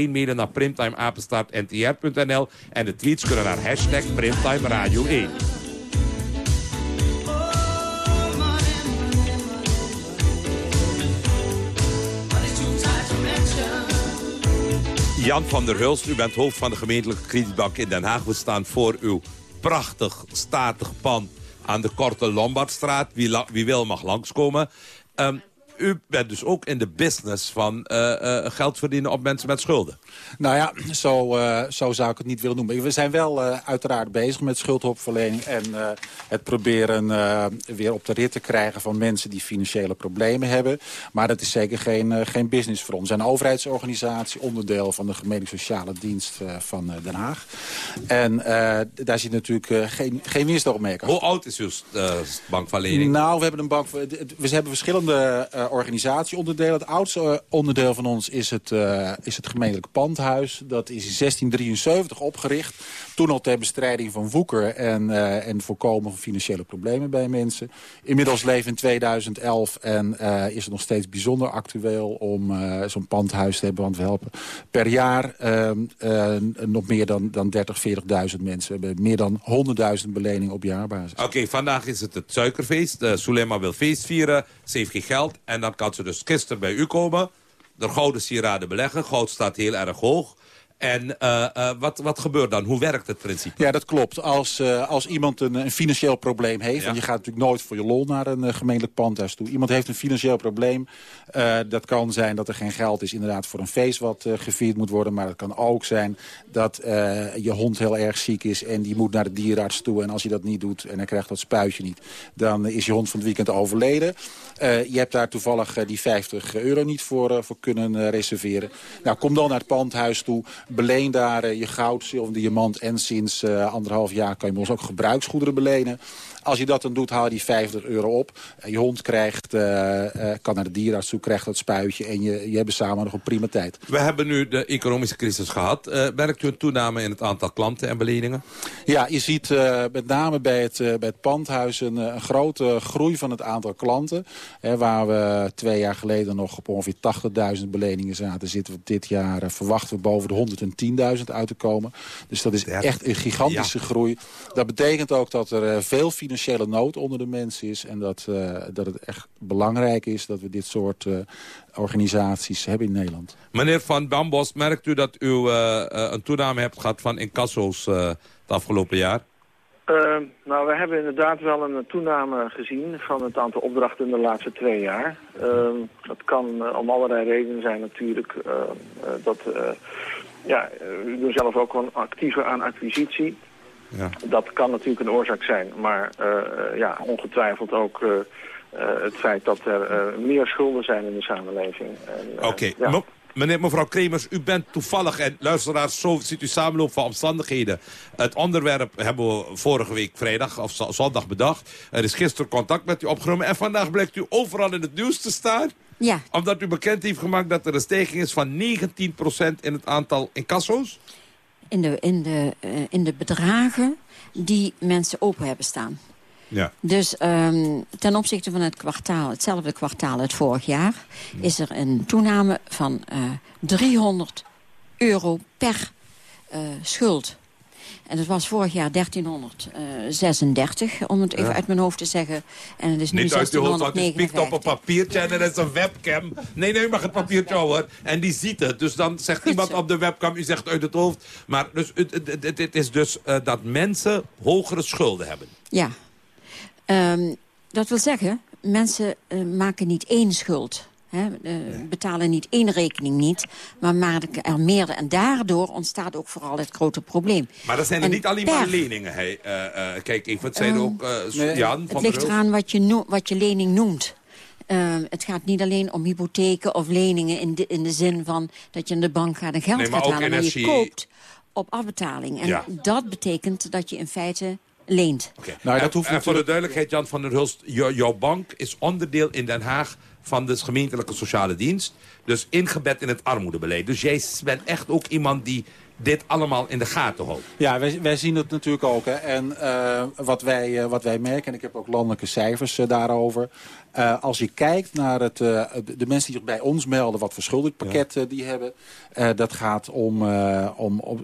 mailen naar primtimeapenstaartntr.nl en de tweets kunnen naar hashtag Primtime Radio 1. Jan van der Hulst, u bent hoofd van de gemeentelijke kredietbank in Den Haag. We staan voor uw prachtig, statig pand aan de Korte Lombardstraat. Wie, wie wil mag langskomen. Ehm, u bent dus ook in de business van eh, eh, geld verdienen op mensen met schulden. Nou ja, zo, eh, zo zou ik het niet willen noemen. We zijn wel uiteraard bezig met schuldhulpverlening... en het proberen weer op de rit te krijgen van mensen die financiële problemen hebben. Maar dat is zeker geen, geen business voor ons. We zijn een overheidsorganisatie, onderdeel van de gemeentelijke sociale dienst van Den Haag. En daar zit natuurlijk geen, geen winstopmerking. Hoe oud is uw eh, bank van lening? Nou, we hebben een bank. We hebben verschillende organisatieonderdelen. Het oudste eh, onderdeel van ons is het, eh, is het gemeentelijk pandhuis. Dat is in 1673 opgericht. Toen al ter bestrijding van woeker en, eh, en voorkomen van financiële problemen bij mensen. Inmiddels leven in 2011 en eh, is het nog steeds bijzonder actueel om eh, zo'n pandhuis te hebben. Want we helpen per jaar ehm, eh, nog meer dan, dan 30, 40.000 mensen. We hebben meer dan 100.000 beleningen op jaarbasis. Oké, vandaag is het het suikerfeest. Sulema wil feest vieren. Ze heeft geen geld. En dan kan ze dus gisteren bij u komen. Er gouden sieraden beleggen. Goud staat heel erg hoog. En eh, eh, wat, wat gebeurt dan? Hoe werkt het principe? Ja, dat klopt. Als, eh, als iemand een, een financieel probleem heeft... want je gaat natuurlijk nooit voor je lol naar een gemeentelijk pandhuis toe. Iemand heeft een financieel probleem. Dat kan zijn dat er geen geld is inderdaad voor een feest wat gevierd moet worden. Maar het kan ook zijn dat je hond heel erg ziek is... en die moet naar de dierenarts toe. En als je dat niet doet en hij krijgt dat spuitje niet... dan is je hond van het weekend overleden. Je hebt daar toevallig die 50 euro niet voor, voor kunnen reserveren. Nou, kom dan naar het pandhuis toe. Beleen daar eh, je goud, zilver, diamant. En sinds eh, anderhalf jaar kan je bij ons ook gebruiksgoederen belenen. Als je dat dan doet, haal je die 50 euro op. Je hond krijgt, eh, eh, kan naar de dierenarts toe, krijgt dat spuitje. En je, je hebt samen nog een prima tijd. We hebben nu de economische crisis gehad. Eh, merkt u een toename in het aantal klanten en beleningen? Ja, je ziet met name bij het, bij het pandhuis een, een grote groei van het aantal klanten. Hè, waar we twee jaar geleden nog op ongeveer 80.000 beleningen zaten... zitten we dit jaar, verwachten we boven de 110.000 uit te komen. Dus dat is echt een gigantische groei. Dat betekent ook dat er veel financiële nood onder de mensen is... en dat, eh, dat het echt belangrijk is dat we dit soort eh, organisaties hebben in Nederland. Meneer Van Bambos, merkt u dat u eh, een toename hebt gehad van incasso's eh, het afgelopen jaar? Nou, we hebben inderdaad wel een toename gezien van het aantal opdrachten in de laatste twee jaar. Eh, dat kan om allerlei redenen zijn natuurlijk. eh, eh, dat, eh, ja, we doen zelf ook wel actiever aan acquisitie. Ja. Dat kan natuurlijk een oorzaak zijn, maar eh, eh, ja, ongetwijfeld ook eh, het feit dat er eh, meer schulden zijn in de samenleving. En, eh, Oké, ja. me- meneer, mevrouw Kremers, u bent toevallig, en luisteraars, zo ziet u samenloop van omstandigheden. Het onderwerp hebben we vorige week vrijdag of zondag bedacht. Er is gisteren contact met u opgenomen en vandaag blijkt u overal in het nieuws te staan. Ja. Omdat u bekend heeft gemaakt dat er een stijging is van 19% in het aantal incasso's. In de, in, de, eh, in de bedragen die mensen open hebben staan. Ja. Dus ehm, ten opzichte van het kwartaal, hetzelfde kwartaal het vorig jaar... is er een toename van eh 300 euro per eh, schuld. En dat was vorig jaar 1336, om het even Ja. uit mijn hoofd te zeggen. En het is nu Niet uit uw hoofd, want u spiekt op 1659. een papiertje en er is een webcam. Nee, nee, mag het papiertje houden. En die ziet het. Dus dan zegt iemand op de webcam, u zegt uit het hoofd. Maar dus, het, het, het, het is dus eh, dat mensen hogere schulden hebben. Ja. Ehm, dat wil zeggen, mensen eh, maken niet één schuld. Hè, eh, betalen niet één rekening niet, maar maken er meerdere. En daardoor ontstaat ook vooral het grote probleem. Maar dat zijn er En niet alleen per- maar leningen. Hey, eh, eh, kijk, even, het zijn Ehm, ook Nee, Jan van het ligt eraan wat je, no- wat je lening noemt. Ehm, het gaat niet alleen om hypotheken of leningen in de, in de zin van dat je in de bank gaat en geld Nee, maar gaat ook halen. energie. Maar je koopt op afbetaling. En Ja. dat betekent dat je in feite leent. Nou, en, en voor de duidelijkheid, Jan van der Hulst, jou- jouw bank is onderdeel in Den Haag van de gemeentelijke sociale dienst. Dus ingebed in het armoedebeleid. Dus jij bent echt ook iemand die dit allemaal in de gaten houdt. Ja, wij, wij zien het natuurlijk ook. Hè. En uh, wat, wij, uh, wat wij merken, en ik heb ook landelijke cijfers uh, daarover... Als je kijkt naar het, de mensen die zich bij ons melden... wat voor ja. die hebben... Dat gaat om, om, om,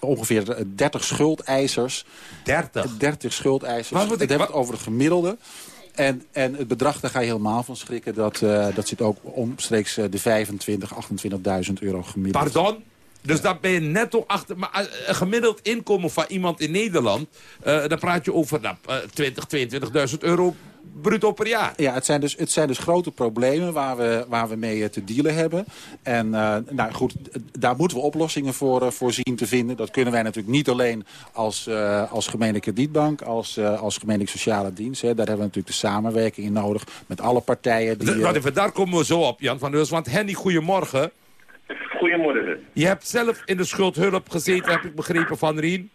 ongeveer 30 schuldeisers. 30? 30 schuldeisers. Wat ik, hebben het over het gemiddelde. En, en het bedrag, daar ga je helemaal van schrikken. Dat, dat zit ook omstreeks de 25, 28.000 euro gemiddeld. Pardon? Dus dan ben je netto achter... Maar een gemiddeld inkomen van iemand in Nederland... Uh, dan praat je over nou, uh, 20, 22.000 euro bruto per jaar. Ja, het zijn dus, het zijn dus grote problemen waar we, waar we mee te dealen hebben. En uh, nou goed, daar moeten we oplossingen voor, uh, voor zien te vinden. Dat kunnen wij natuurlijk niet alleen als, uh, als gemeente kredietbank, als, als gemeentelijke sociale dienst. Hè. Daar hebben we natuurlijk de samenwerking in nodig met alle partijen. Die, Wat even, daar komen we zo op, Jan van Deus. Want Henny, goedemorgen. Goedemorgen. Je hebt zelf in de schuldhulp gezeten, heb ik begrepen, van Rien.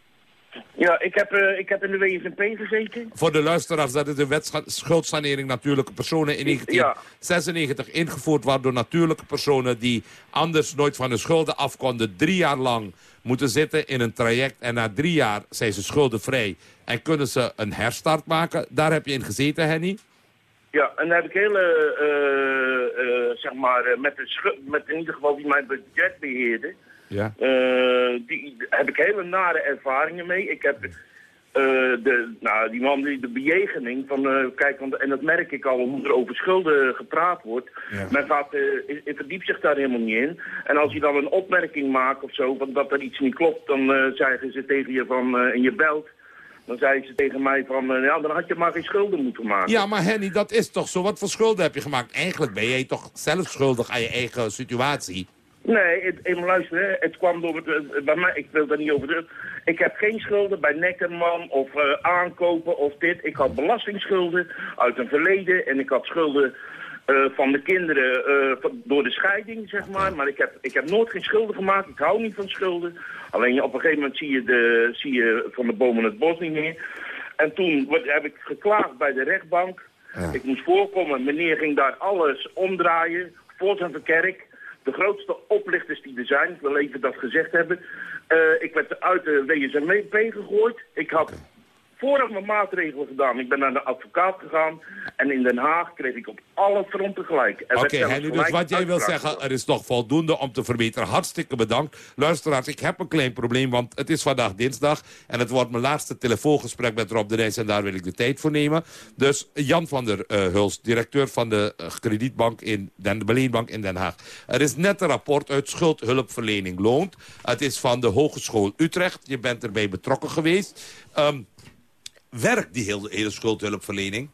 Ja, ik heb, uh, ik heb in de WSNP gezeten. Voor de luisteraars, dat is de wet schuldsanering natuurlijke personen in 1996 ja. ingevoerd... waardoor natuurlijke personen die anders nooit van hun schulden af konden... drie jaar lang moeten zitten in een traject en na drie jaar zijn ze schuldenvrij... en kunnen ze een herstart maken. Daar heb je in gezeten, Henny? Ja, en daar heb ik hele, uh, uh, zeg maar, met, de met in ieder geval die mijn budget beheerde... Ja. Uh, die heb ik hele nare ervaringen mee. Ik heb uh, de, nou, die man, die, de bejegening van, uh, kijk, want, en dat merk ik al, hoe er over schulden gepraat wordt. Ja. Men gaat, verdiept zich daar helemaal niet in. En als je dan een opmerking maakt of zo, van dat er iets niet klopt, dan zeggen ze tegen je van, in je belt. Dan zei ze tegen mij van, ja, dan had je maar geen schulden moeten maken. Ja, maar Henny, dat is toch zo. Wat voor schulden heb je gemaakt? Eigenlijk ben jij toch zelf schuldig aan je eigen situatie? Nee, het, even luisteren, het kwam door het, bij mij, ik wil daar niet over doen. Ik heb geen schulden bij Neckerman of uh, aankopen of dit. Ik had belastingsschulden uit een verleden en ik had schulden uh, van de kinderen uh, door de scheiding, zeg maar. Maar ik heb, ik heb nooit geen schulden gemaakt, ik hou niet van schulden. Alleen op een gegeven moment zie je, de, zie je van de bomen het bos niet meer. En toen heb ik geklaagd bij de rechtbank. Ja. Ik moest voorkomen, meneer ging daar alles omdraaien, voor zijn verkerk de grootste oplichters die er zijn. Ik wil even dat gezegd hebben. Uh, ik werd uit de WSMP gegooid. Ik had mijn maatregelen gedaan. Ik ben naar de advocaat gegaan. En in Den Haag kreeg ik op alle fronten gelijk. Oké, okay, dus wat jij wil zeggen, er is nog voldoende om te verbeteren. Hartstikke bedankt. Luisteraars, ik heb een klein probleem, want het is vandaag dinsdag. En het wordt mijn laatste telefoongesprek met Rob de Nijs. En daar wil ik de tijd voor nemen. Dus Jan van der uh, Huls, directeur van de uh, kredietbank in Den, de Beleenbank in Den Haag. Er is net een rapport uit schuldhulpverlening loont. Het is van de Hogeschool Utrecht. Je bent erbij betrokken geweest. Um, werkt die hele, hele schuldhulpverlening?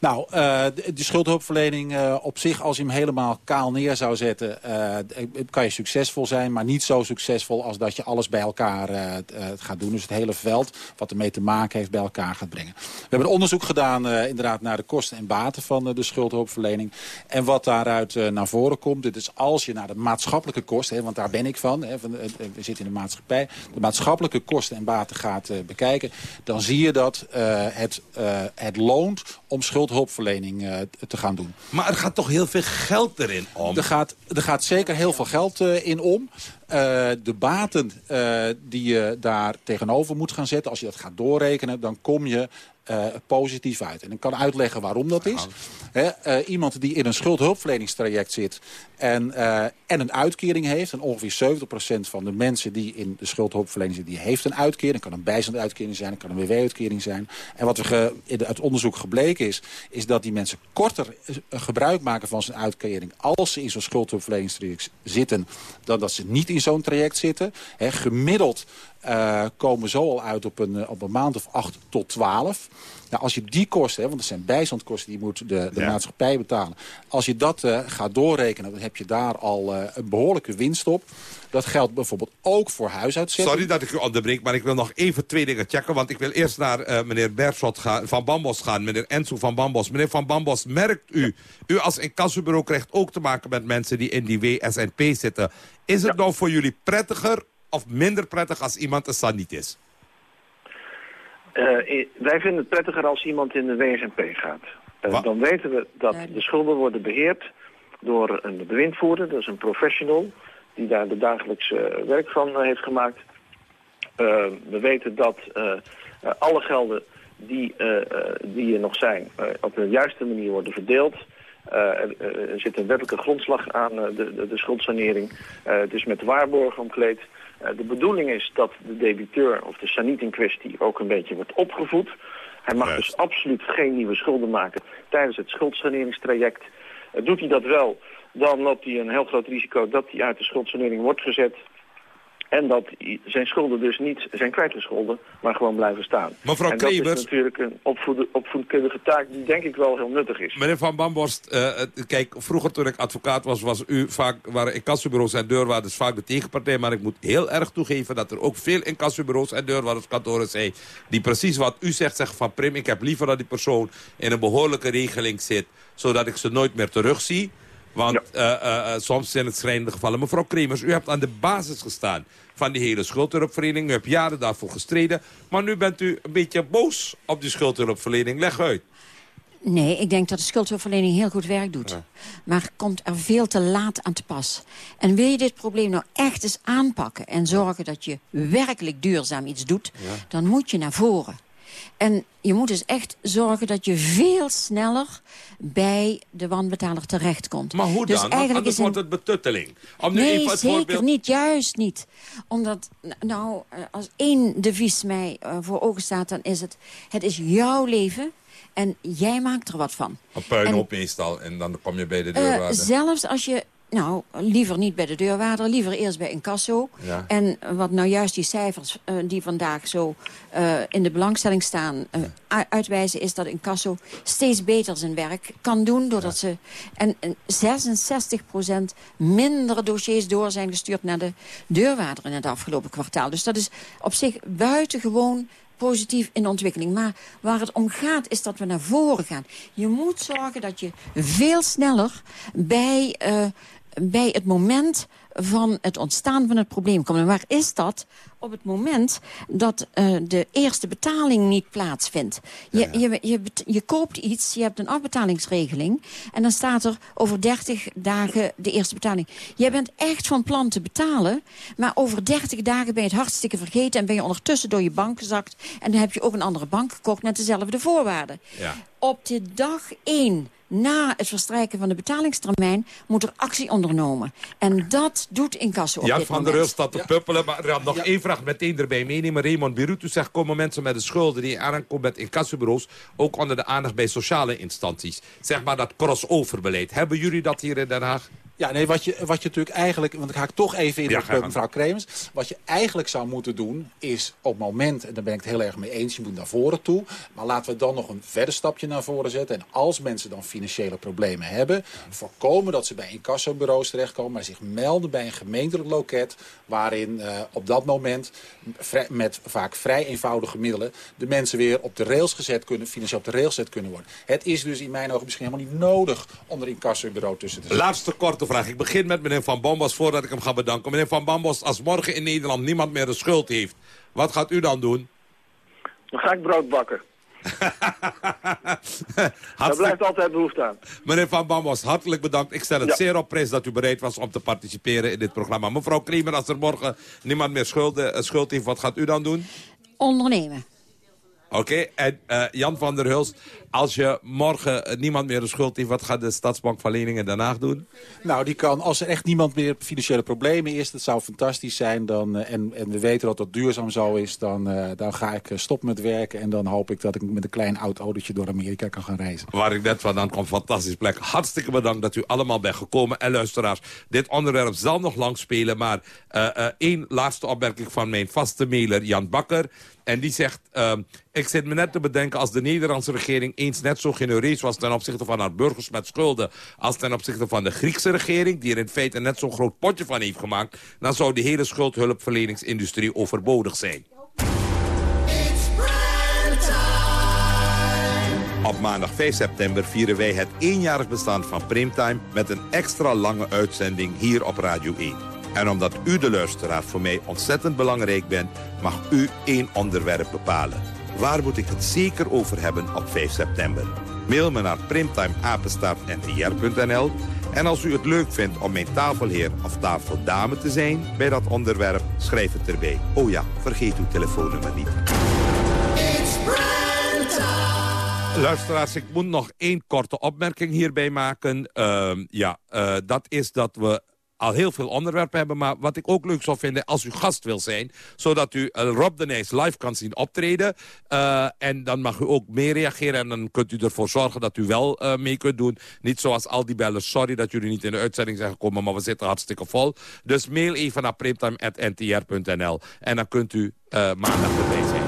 Nou, uh, de, de schuldhulpverlening uh, op zich, als je hem helemaal kaal neer zou zetten... Uh, kan je succesvol zijn, maar niet zo succesvol als dat je alles bij elkaar gaat doen. Dus het hele veld, wat ermee te maken heeft, bij elkaar gaat brengen. We hebben onderzoek gedaan inderdaad naar de kosten en baten van de schuldhulpverlening. En wat daaruit naar voren komt, dit is als je naar de maatschappelijke kosten... Hè, want daar ben ik van, hè, we zitten in de maatschappij... de maatschappelijke kosten en baten gaat bekijken... dan zie je dat het, het loont om schuldhulpverlening uh, te gaan doen. Maar er gaat toch heel veel geld erin om? Er gaat, er gaat zeker heel veel geld uh, in om. Uh, de baten die je daar tegenover moet gaan zetten... als je dat gaat doorrekenen, dan kom je uh, positief uit. En ik kan uitleggen waarom dat is. He, uh, iemand die in een schuldhulpverleningstraject zit en, uh, en een uitkering heeft... en ongeveer 70% van de mensen die in de schuldhulpverlening zitten... die heeft een uitkering. kan een bijstandsuitkering zijn, het kan een WW-uitkering zijn. En wat er het onderzoek gebleken is... is dat die mensen korter gebruik maken van zijn uitkering... als ze in zo'n schuldhulpverleningstraject zitten... dan dat ze niet in zo'n traject zitten. He, gemiddeld uh, komen zo al uit op een, op een maand of 8 tot 12. Nou, als je die kosten, hè, want dat zijn bijstandkosten... die moet de, de ja. maatschappij betalen. Als je dat uh, gaat doorrekenen, dan heb je daar al uh, een behoorlijke winst op. Dat geldt bijvoorbeeld ook voor huisuitzettingen. Sorry dat ik u onderbreek, maar ik wil nog even twee dingen checken. Want ik wil eerst naar uh, meneer Berschot gaan, van Bambos gaan. Meneer Enzo van Bambos. Meneer van Bambos, merkt u... U als incassobureau krijgt ook te maken met mensen die in die WSNP zitten. Is het ja. nou voor jullie prettiger of minder prettig als iemand een saniet is? Uh, wij vinden het prettiger als iemand in de WSNP gaat. Uh, dan weten we dat de schulden worden beheerd door een bewindvoerder, dat is een professional, die daar de dagelijkse werk van uh, heeft gemaakt. Eh, we weten dat eh, eh, alle gelden die, eh, eh, die er nog zijn eh, op de juiste manier worden verdeeld. Eh, er, er zit een wettelijke grondslag aan eh, de, de, de schuldsanering. Eh, het is met waarborgen omkleed. Eh, de bedoeling is dat de debiteur of de saniet in kwestie ook een beetje wordt opgevoed. Hij mag dus absoluut geen nieuwe schulden maken tijdens het schuldsaneringstraject. Eh, doet hij dat wel, dan loopt hij een heel groot risico dat hij uit de schuldsanering wordt gezet. En dat zijn schulden dus niet zijn kwijtgescholden, maar gewoon blijven staan. Mevrouw en dat is natuurlijk een opvoede, opvoedkundige taak die denk ik wel heel nuttig is. Meneer Van Bamborst, eh, kijk, vroeger toen ik advocaat was, was u vaak, waren incassobureaus en deurwaarders vaak de tegenpartij. Maar ik moet heel erg toegeven dat er ook veel incassobureaus en deurwaarderskantoren zijn die precies wat u zegt, zeggen van Prim, ik heb liever dat die persoon in een behoorlijke regeling zit, zodat ik ze nooit meer terugzie. Want eh, eh, eh, soms zijn het schrijnende gevallen. Mevrouw Kremers, u hebt aan de basis gestaan van die hele schuldhulpverlening. U hebt jaren daarvoor gestreden. Maar nu bent u een beetje boos op die schuldhulpverlening. Leg uit. Nee, ik denk dat de schuldhulpverlening heel goed werk doet. Maar komt er veel te laat aan te pas. En wil je dit probleem nou echt eens aanpakken... en zorgen dat je werkelijk duurzaam iets doet... dan moet je naar voren. En je moet dus echt zorgen dat je veel sneller bij de wanbetaler terechtkomt. Maar hoe dus dan? Want Eigenlijk anders is een... wordt het betutteling. Om nu nee, even het zeker voorbeeld... niet. Juist niet. Omdat, nou, eh, als één devies mij eh, voor ogen staat... dan is het, het is jouw leven en jij maakt er wat van. Een puin En- op meestal en dan kom je bij de Eh, deurwaarder. zelfs als je, nou, liever niet bij de deurwaarder, liever eerst bij incasso. Ja. En wat nou juist die cijfers eh, die vandaag zo eh, in de belangstelling staan eh, uitwijzen... is dat incasso steeds beter zijn werk kan doen. Doordat ze en, en 66% minder dossiers door zijn gestuurd naar de deurwaarder in het afgelopen kwartaal. Dus dat is op zich buitengewoon positief in ontwikkeling. Maar waar het om gaat is dat we naar voren gaan. Je moet zorgen dat je veel sneller bij, bij het moment van het ontstaan van het probleem komt. En waar is dat? Op het moment dat eh, de eerste betaling niet plaatsvindt. Je, Je, je, je koopt iets, je hebt een afbetalingsregeling... en dan staat er over 30 dagen de eerste betaling. Jij bent echt van plan te betalen... maar over 30 dagen ben je het hartstikke vergeten... en ben je ondertussen door je bank gezakt... en dan heb je ook een andere bank gekocht met dezelfde voorwaarden. Ja. Op de dag 1 na het verstrijken van de betalingstermijn... moet er actie ondernomen. En dat doet Incasso op Jan dit van der. Rust staat te puppelen, maar er had nog één vraag meteen erbij meenemen. Raymond Berutu zegt, komen mensen met de schulden die aankomen met incassobureaus... ook onder de aandacht bij sociale instanties? Zeg maar dat crossover-beleid. Hebben jullie dat hier in Den Haag? Ja, nee, wat je, wat je natuurlijk eigenlijk... Want ik haak toch even in Ja, op mevrouw Kremers. Wat je eigenlijk zou moeten doen, is op het moment... en daar ben ik het heel erg mee eens, je moet naar voren toe. Maar laten we dan nog een verder stapje naar voren zetten. En als mensen dan financiële problemen hebben... voorkomen dat ze bij incassobureaus terechtkomen... maar zich melden bij een gemeentelijk loket... waarin eh, op dat moment vrij- met vaak vrij eenvoudige middelen... de mensen weer op de rails gezet kunnen, financieel op de rails gezet kunnen worden. Het is dus in mijn ogen misschien helemaal niet nodig... om er incassobureau tussen te zetten. Laatste korte vraag. Ik begin met meneer Van Bambos voordat ik hem ga bedanken. Meneer Van Bambos, als morgen in Nederland niemand meer een schuld heeft... wat gaat u dan doen? Dan ga ik brood bakken. [LAUGHS] Daar blijft altijd behoefte aan. Meneer Van Bambos, hartelijk bedankt. Ik stel het Ja. zeer op prijs dat u bereid was om te participeren in dit programma. Mevrouw Kremer, als er morgen niemand meer schulden, eh, schuld heeft, wat gaat u dan doen? Ondernemen. Oké, en eh, Jan van der Hulst, als je morgen eh, niemand meer een schuld heeft... wat gaat de Stadsbank van Leningen Haag doen? Nou, die kan, als er echt niemand meer financiële problemen is... dat zou fantastisch zijn. Dan, eh, en, en we weten dat dat duurzaam zo is. Dan, eh, dan ga ik stoppen met werken. En dan hoop ik dat ik met een klein oud autootje door Amerika kan gaan reizen. Waar ik net vandaan kom, fantastisch plek. Hartstikke bedankt dat u allemaal bent gekomen. En luisteraars, dit onderwerp zal nog lang spelen. Maar één laatste opmerking van mijn vaste mailer Jan Bakker. En die zegt, ehm, ik zit me net te bedenken... als de Nederlandse regering eens net zo genereus was... ten opzichte van haar burgers met schulden... als ten opzichte van de Griekse regering... die er in feite net zo'n groot potje van heeft gemaakt... dan zou de hele schuldhulpverleningsindustrie overbodig zijn. Op maandag 5 september vieren wij het eenjarig bestaan van Primetime... met een extra lange uitzending hier op Radio 1. En omdat u de luisteraar voor mij ontzettend belangrijk bent... mag u één onderwerp bepalen. Waar moet ik het zeker over hebben op 5 september? Mail me naar primtimeapenstaartntr.nl En als u het leuk vindt om mijn tafelheer of tafeldame te zijn bij dat onderwerp, schrijf het erbij. Oh ja, vergeet uw telefoonnummer niet. Luisteraars, ik moet nog één korte opmerking hierbij maken. Ehm, ja, eh, dat is dat we al heel veel onderwerpen hebben. Maar wat ik ook leuk zou vinden als u gast wil zijn... zodat u uh, Rob de Nijs live kan zien optreden. Uh, en dan mag u ook mee reageren. En dan kunt u ervoor zorgen dat u wel uh, mee kunt doen. Niet zoals al die bellen. Sorry dat jullie niet in de uitzending zijn gekomen... maar we zitten hartstikke vol. Dus mail even naar primtime.ntr.nl. En dan kunt u maandag erbij zijn.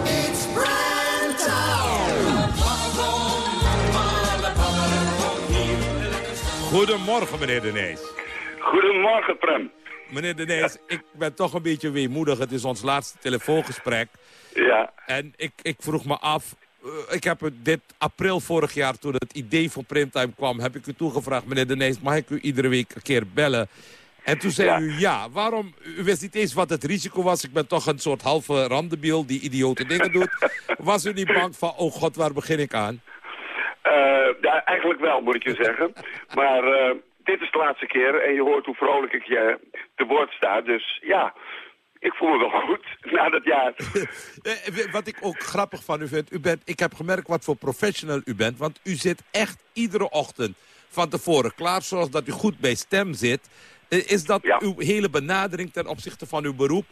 Goedemorgen, meneer De Nijs. Goedemorgen, Prem. Meneer De Nijs, ik ben toch een beetje weemoedig. Het is ons laatste telefoongesprek. Ja. En ik, ik vroeg me af... Uh, ik heb het dit april vorig jaar, toen het idee voor Primtime kwam... heb ik u toegevraagd, meneer De Nijs, mag ik u iedere week een keer bellen? En toen zei ja. u ja. Waarom? U wist niet eens wat het risico was. Ik ben toch een soort halve randebiel die idiote dingen doet. [LAUGHS] Was u niet bang van, oh god, waar begin ik aan? Uh, ja, eigenlijk wel, moet ik je zeggen. Maar... Uh dit is de laatste keer en je hoort hoe vrolijk ik je te woord sta. Dus ja, ik voel me wel [LAUGHS] goed na dat jaar. [LAUGHS] wat ik ook grappig van u vind, u bent, ik heb gemerkt wat voor professional u bent. Want u zit echt iedere ochtend van tevoren klaar, zoals dat u goed bij stem zit. Is dat ja. uw hele benadering ten opzichte van uw beroep?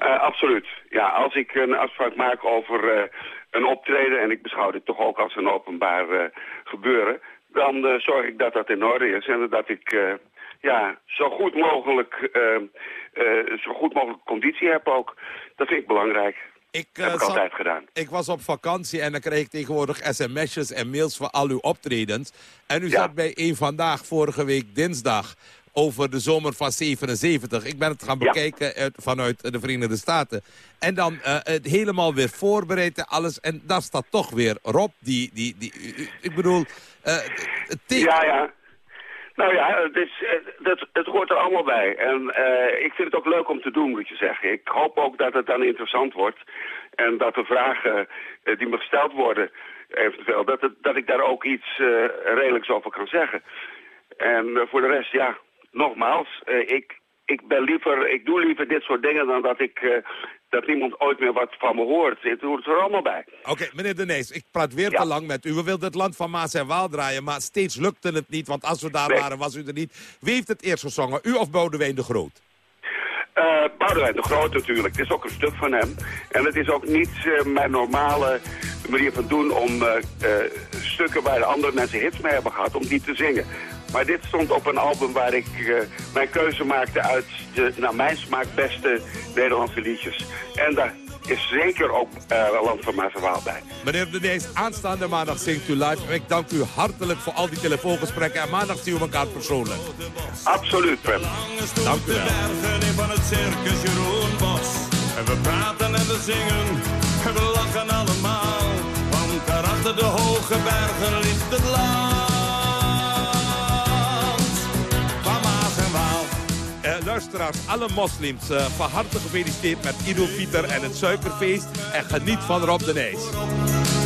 Uh, absoluut. Ja, als ik een afspraak maak over uh, een optreden... en ik beschouw dit toch ook als een openbaar uh, gebeuren dan uh, zorg ik dat dat in orde is. En dat ik uh, ja, zo goed mogelijk uh, zo goed mogelijk conditie heb ook. Dat vind ik belangrijk. Ik, heb ik altijd gedaan. Ik was op vakantie en dan kreeg ik tegenwoordig sms'jes en mails van al uw optredens. En u ja. zat bij één vandaag vorige week dinsdag over de zomer van 77. Ik ben het gaan bekijken ja. uit, vanuit de Verenigde Staten. En dan uh, het helemaal weer voorbereid en alles. En daar staat toch weer Rob, die... die, die ik bedoel... Het ja, ja. Nou ja, het, is, het, het hoort er allemaal bij. En uh, ik vind het ook leuk om te doen, moet je zeggen. Ik hoop ook dat het dan interessant wordt. En dat de vragen die me gesteld worden, eventueel, dat, het, dat ik daar ook iets uh, redelijks over kan zeggen. En voor de rest, ja, nogmaals, ik, ik ben liever, ik doe liever dit soort dingen dan dat ik, uh, dat niemand ooit meer wat van me hoort. Het hoort er allemaal bij. Oké, okay, meneer De Nees, ik praat weer ja. te lang met u. We wilden het land van Maas en Waal draaien, maar steeds lukte het niet. Want als we daar nee. waren, was u er niet. Wie heeft het eerst gezongen, u of Boudewijn de Groot? Uh, Boudewijn de Groot natuurlijk. Het is ook een stuk van hem. En het is ook niet uh, mijn normale manier van doen om uh, stukken waar de andere mensen hits mee hebben gehad, om die te zingen. Maar dit stond op een album waar ik uh, mijn keuze maakte uit de, naar mijn smaak, beste Nederlandse liedjes. En daar is zeker ook uh, Land van Maaswaal bij. Meneer De Nees, aanstaande maandag zingt u live. En ik dank u hartelijk voor al die telefoongesprekken. En maandag zien we elkaar persoonlijk. Absoluut, Prem. Dank u wel. van het circus Jeroen Bos. En we praten en we zingen. En we lachen allemaal. Want daar achter de hoge bergen ligt het land. Alle moslims, uh, van harte gefeliciteerd met Idul Fitr en het suikerfeest. En geniet van Rob de Nijs.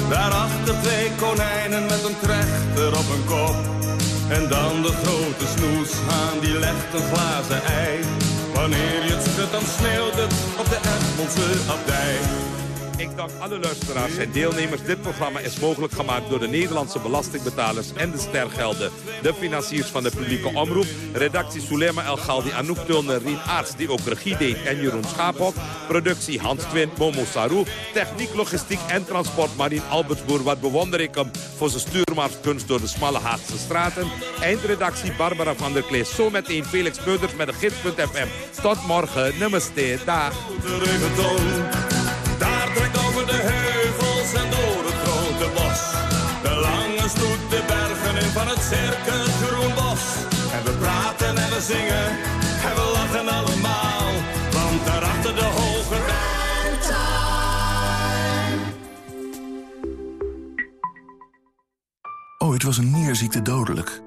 Daarachter twee konijnen met een trechter op hun kop. En dan de grote snoes aan die legt een glazen ei. Wanneer je het schudt, dan sneeuwt het op de Egmondse abdij. Ik dank alle luisteraars en deelnemers. Dit programma is mogelijk gemaakt door de Nederlandse belastingbetalers en de stergelden. De financiers van de publieke omroep. Redactie Sulema El Galdi, Anouk Tulner, Rien Aarts, die ook regie deed, en Jeroen Schaaphok. Productie Hans Twint, Momo Sarou. Techniek, logistiek en transport Marien Albertsboer. Wat bewonder ik hem voor zijn stuurmaarskunst door de smalle Haagse straten. Eindredactie Barbara van der Klees. Zometeen Felix Peuders met de gids.fm. Tot morgen. Namaste. Dag. De heuvels en door het grote bos. De lange stoet de bergen in van het circus groen bos. En we praten en we zingen en we lachen allemaal. Want daarachter de hoge Ooit was een nierziekte dodelijk.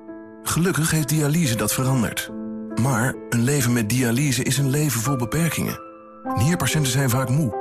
Gelukkig heeft dialyse dat veranderd. Maar een leven met dialyse is een leven vol beperkingen. Nierpatiënten zijn vaak moe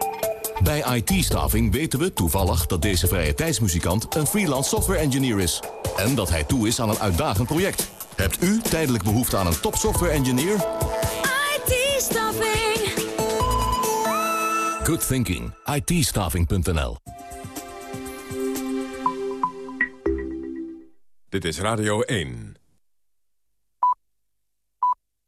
Bij IT-staffing weten we toevallig dat deze vrije tijdsmuzikant een freelance software engineer is. En dat hij toe is aan een uitdagend project. Hebt u tijdelijk behoefte aan een top software engineer? IT-staffing. Good thinking. it Dit is Radio 1.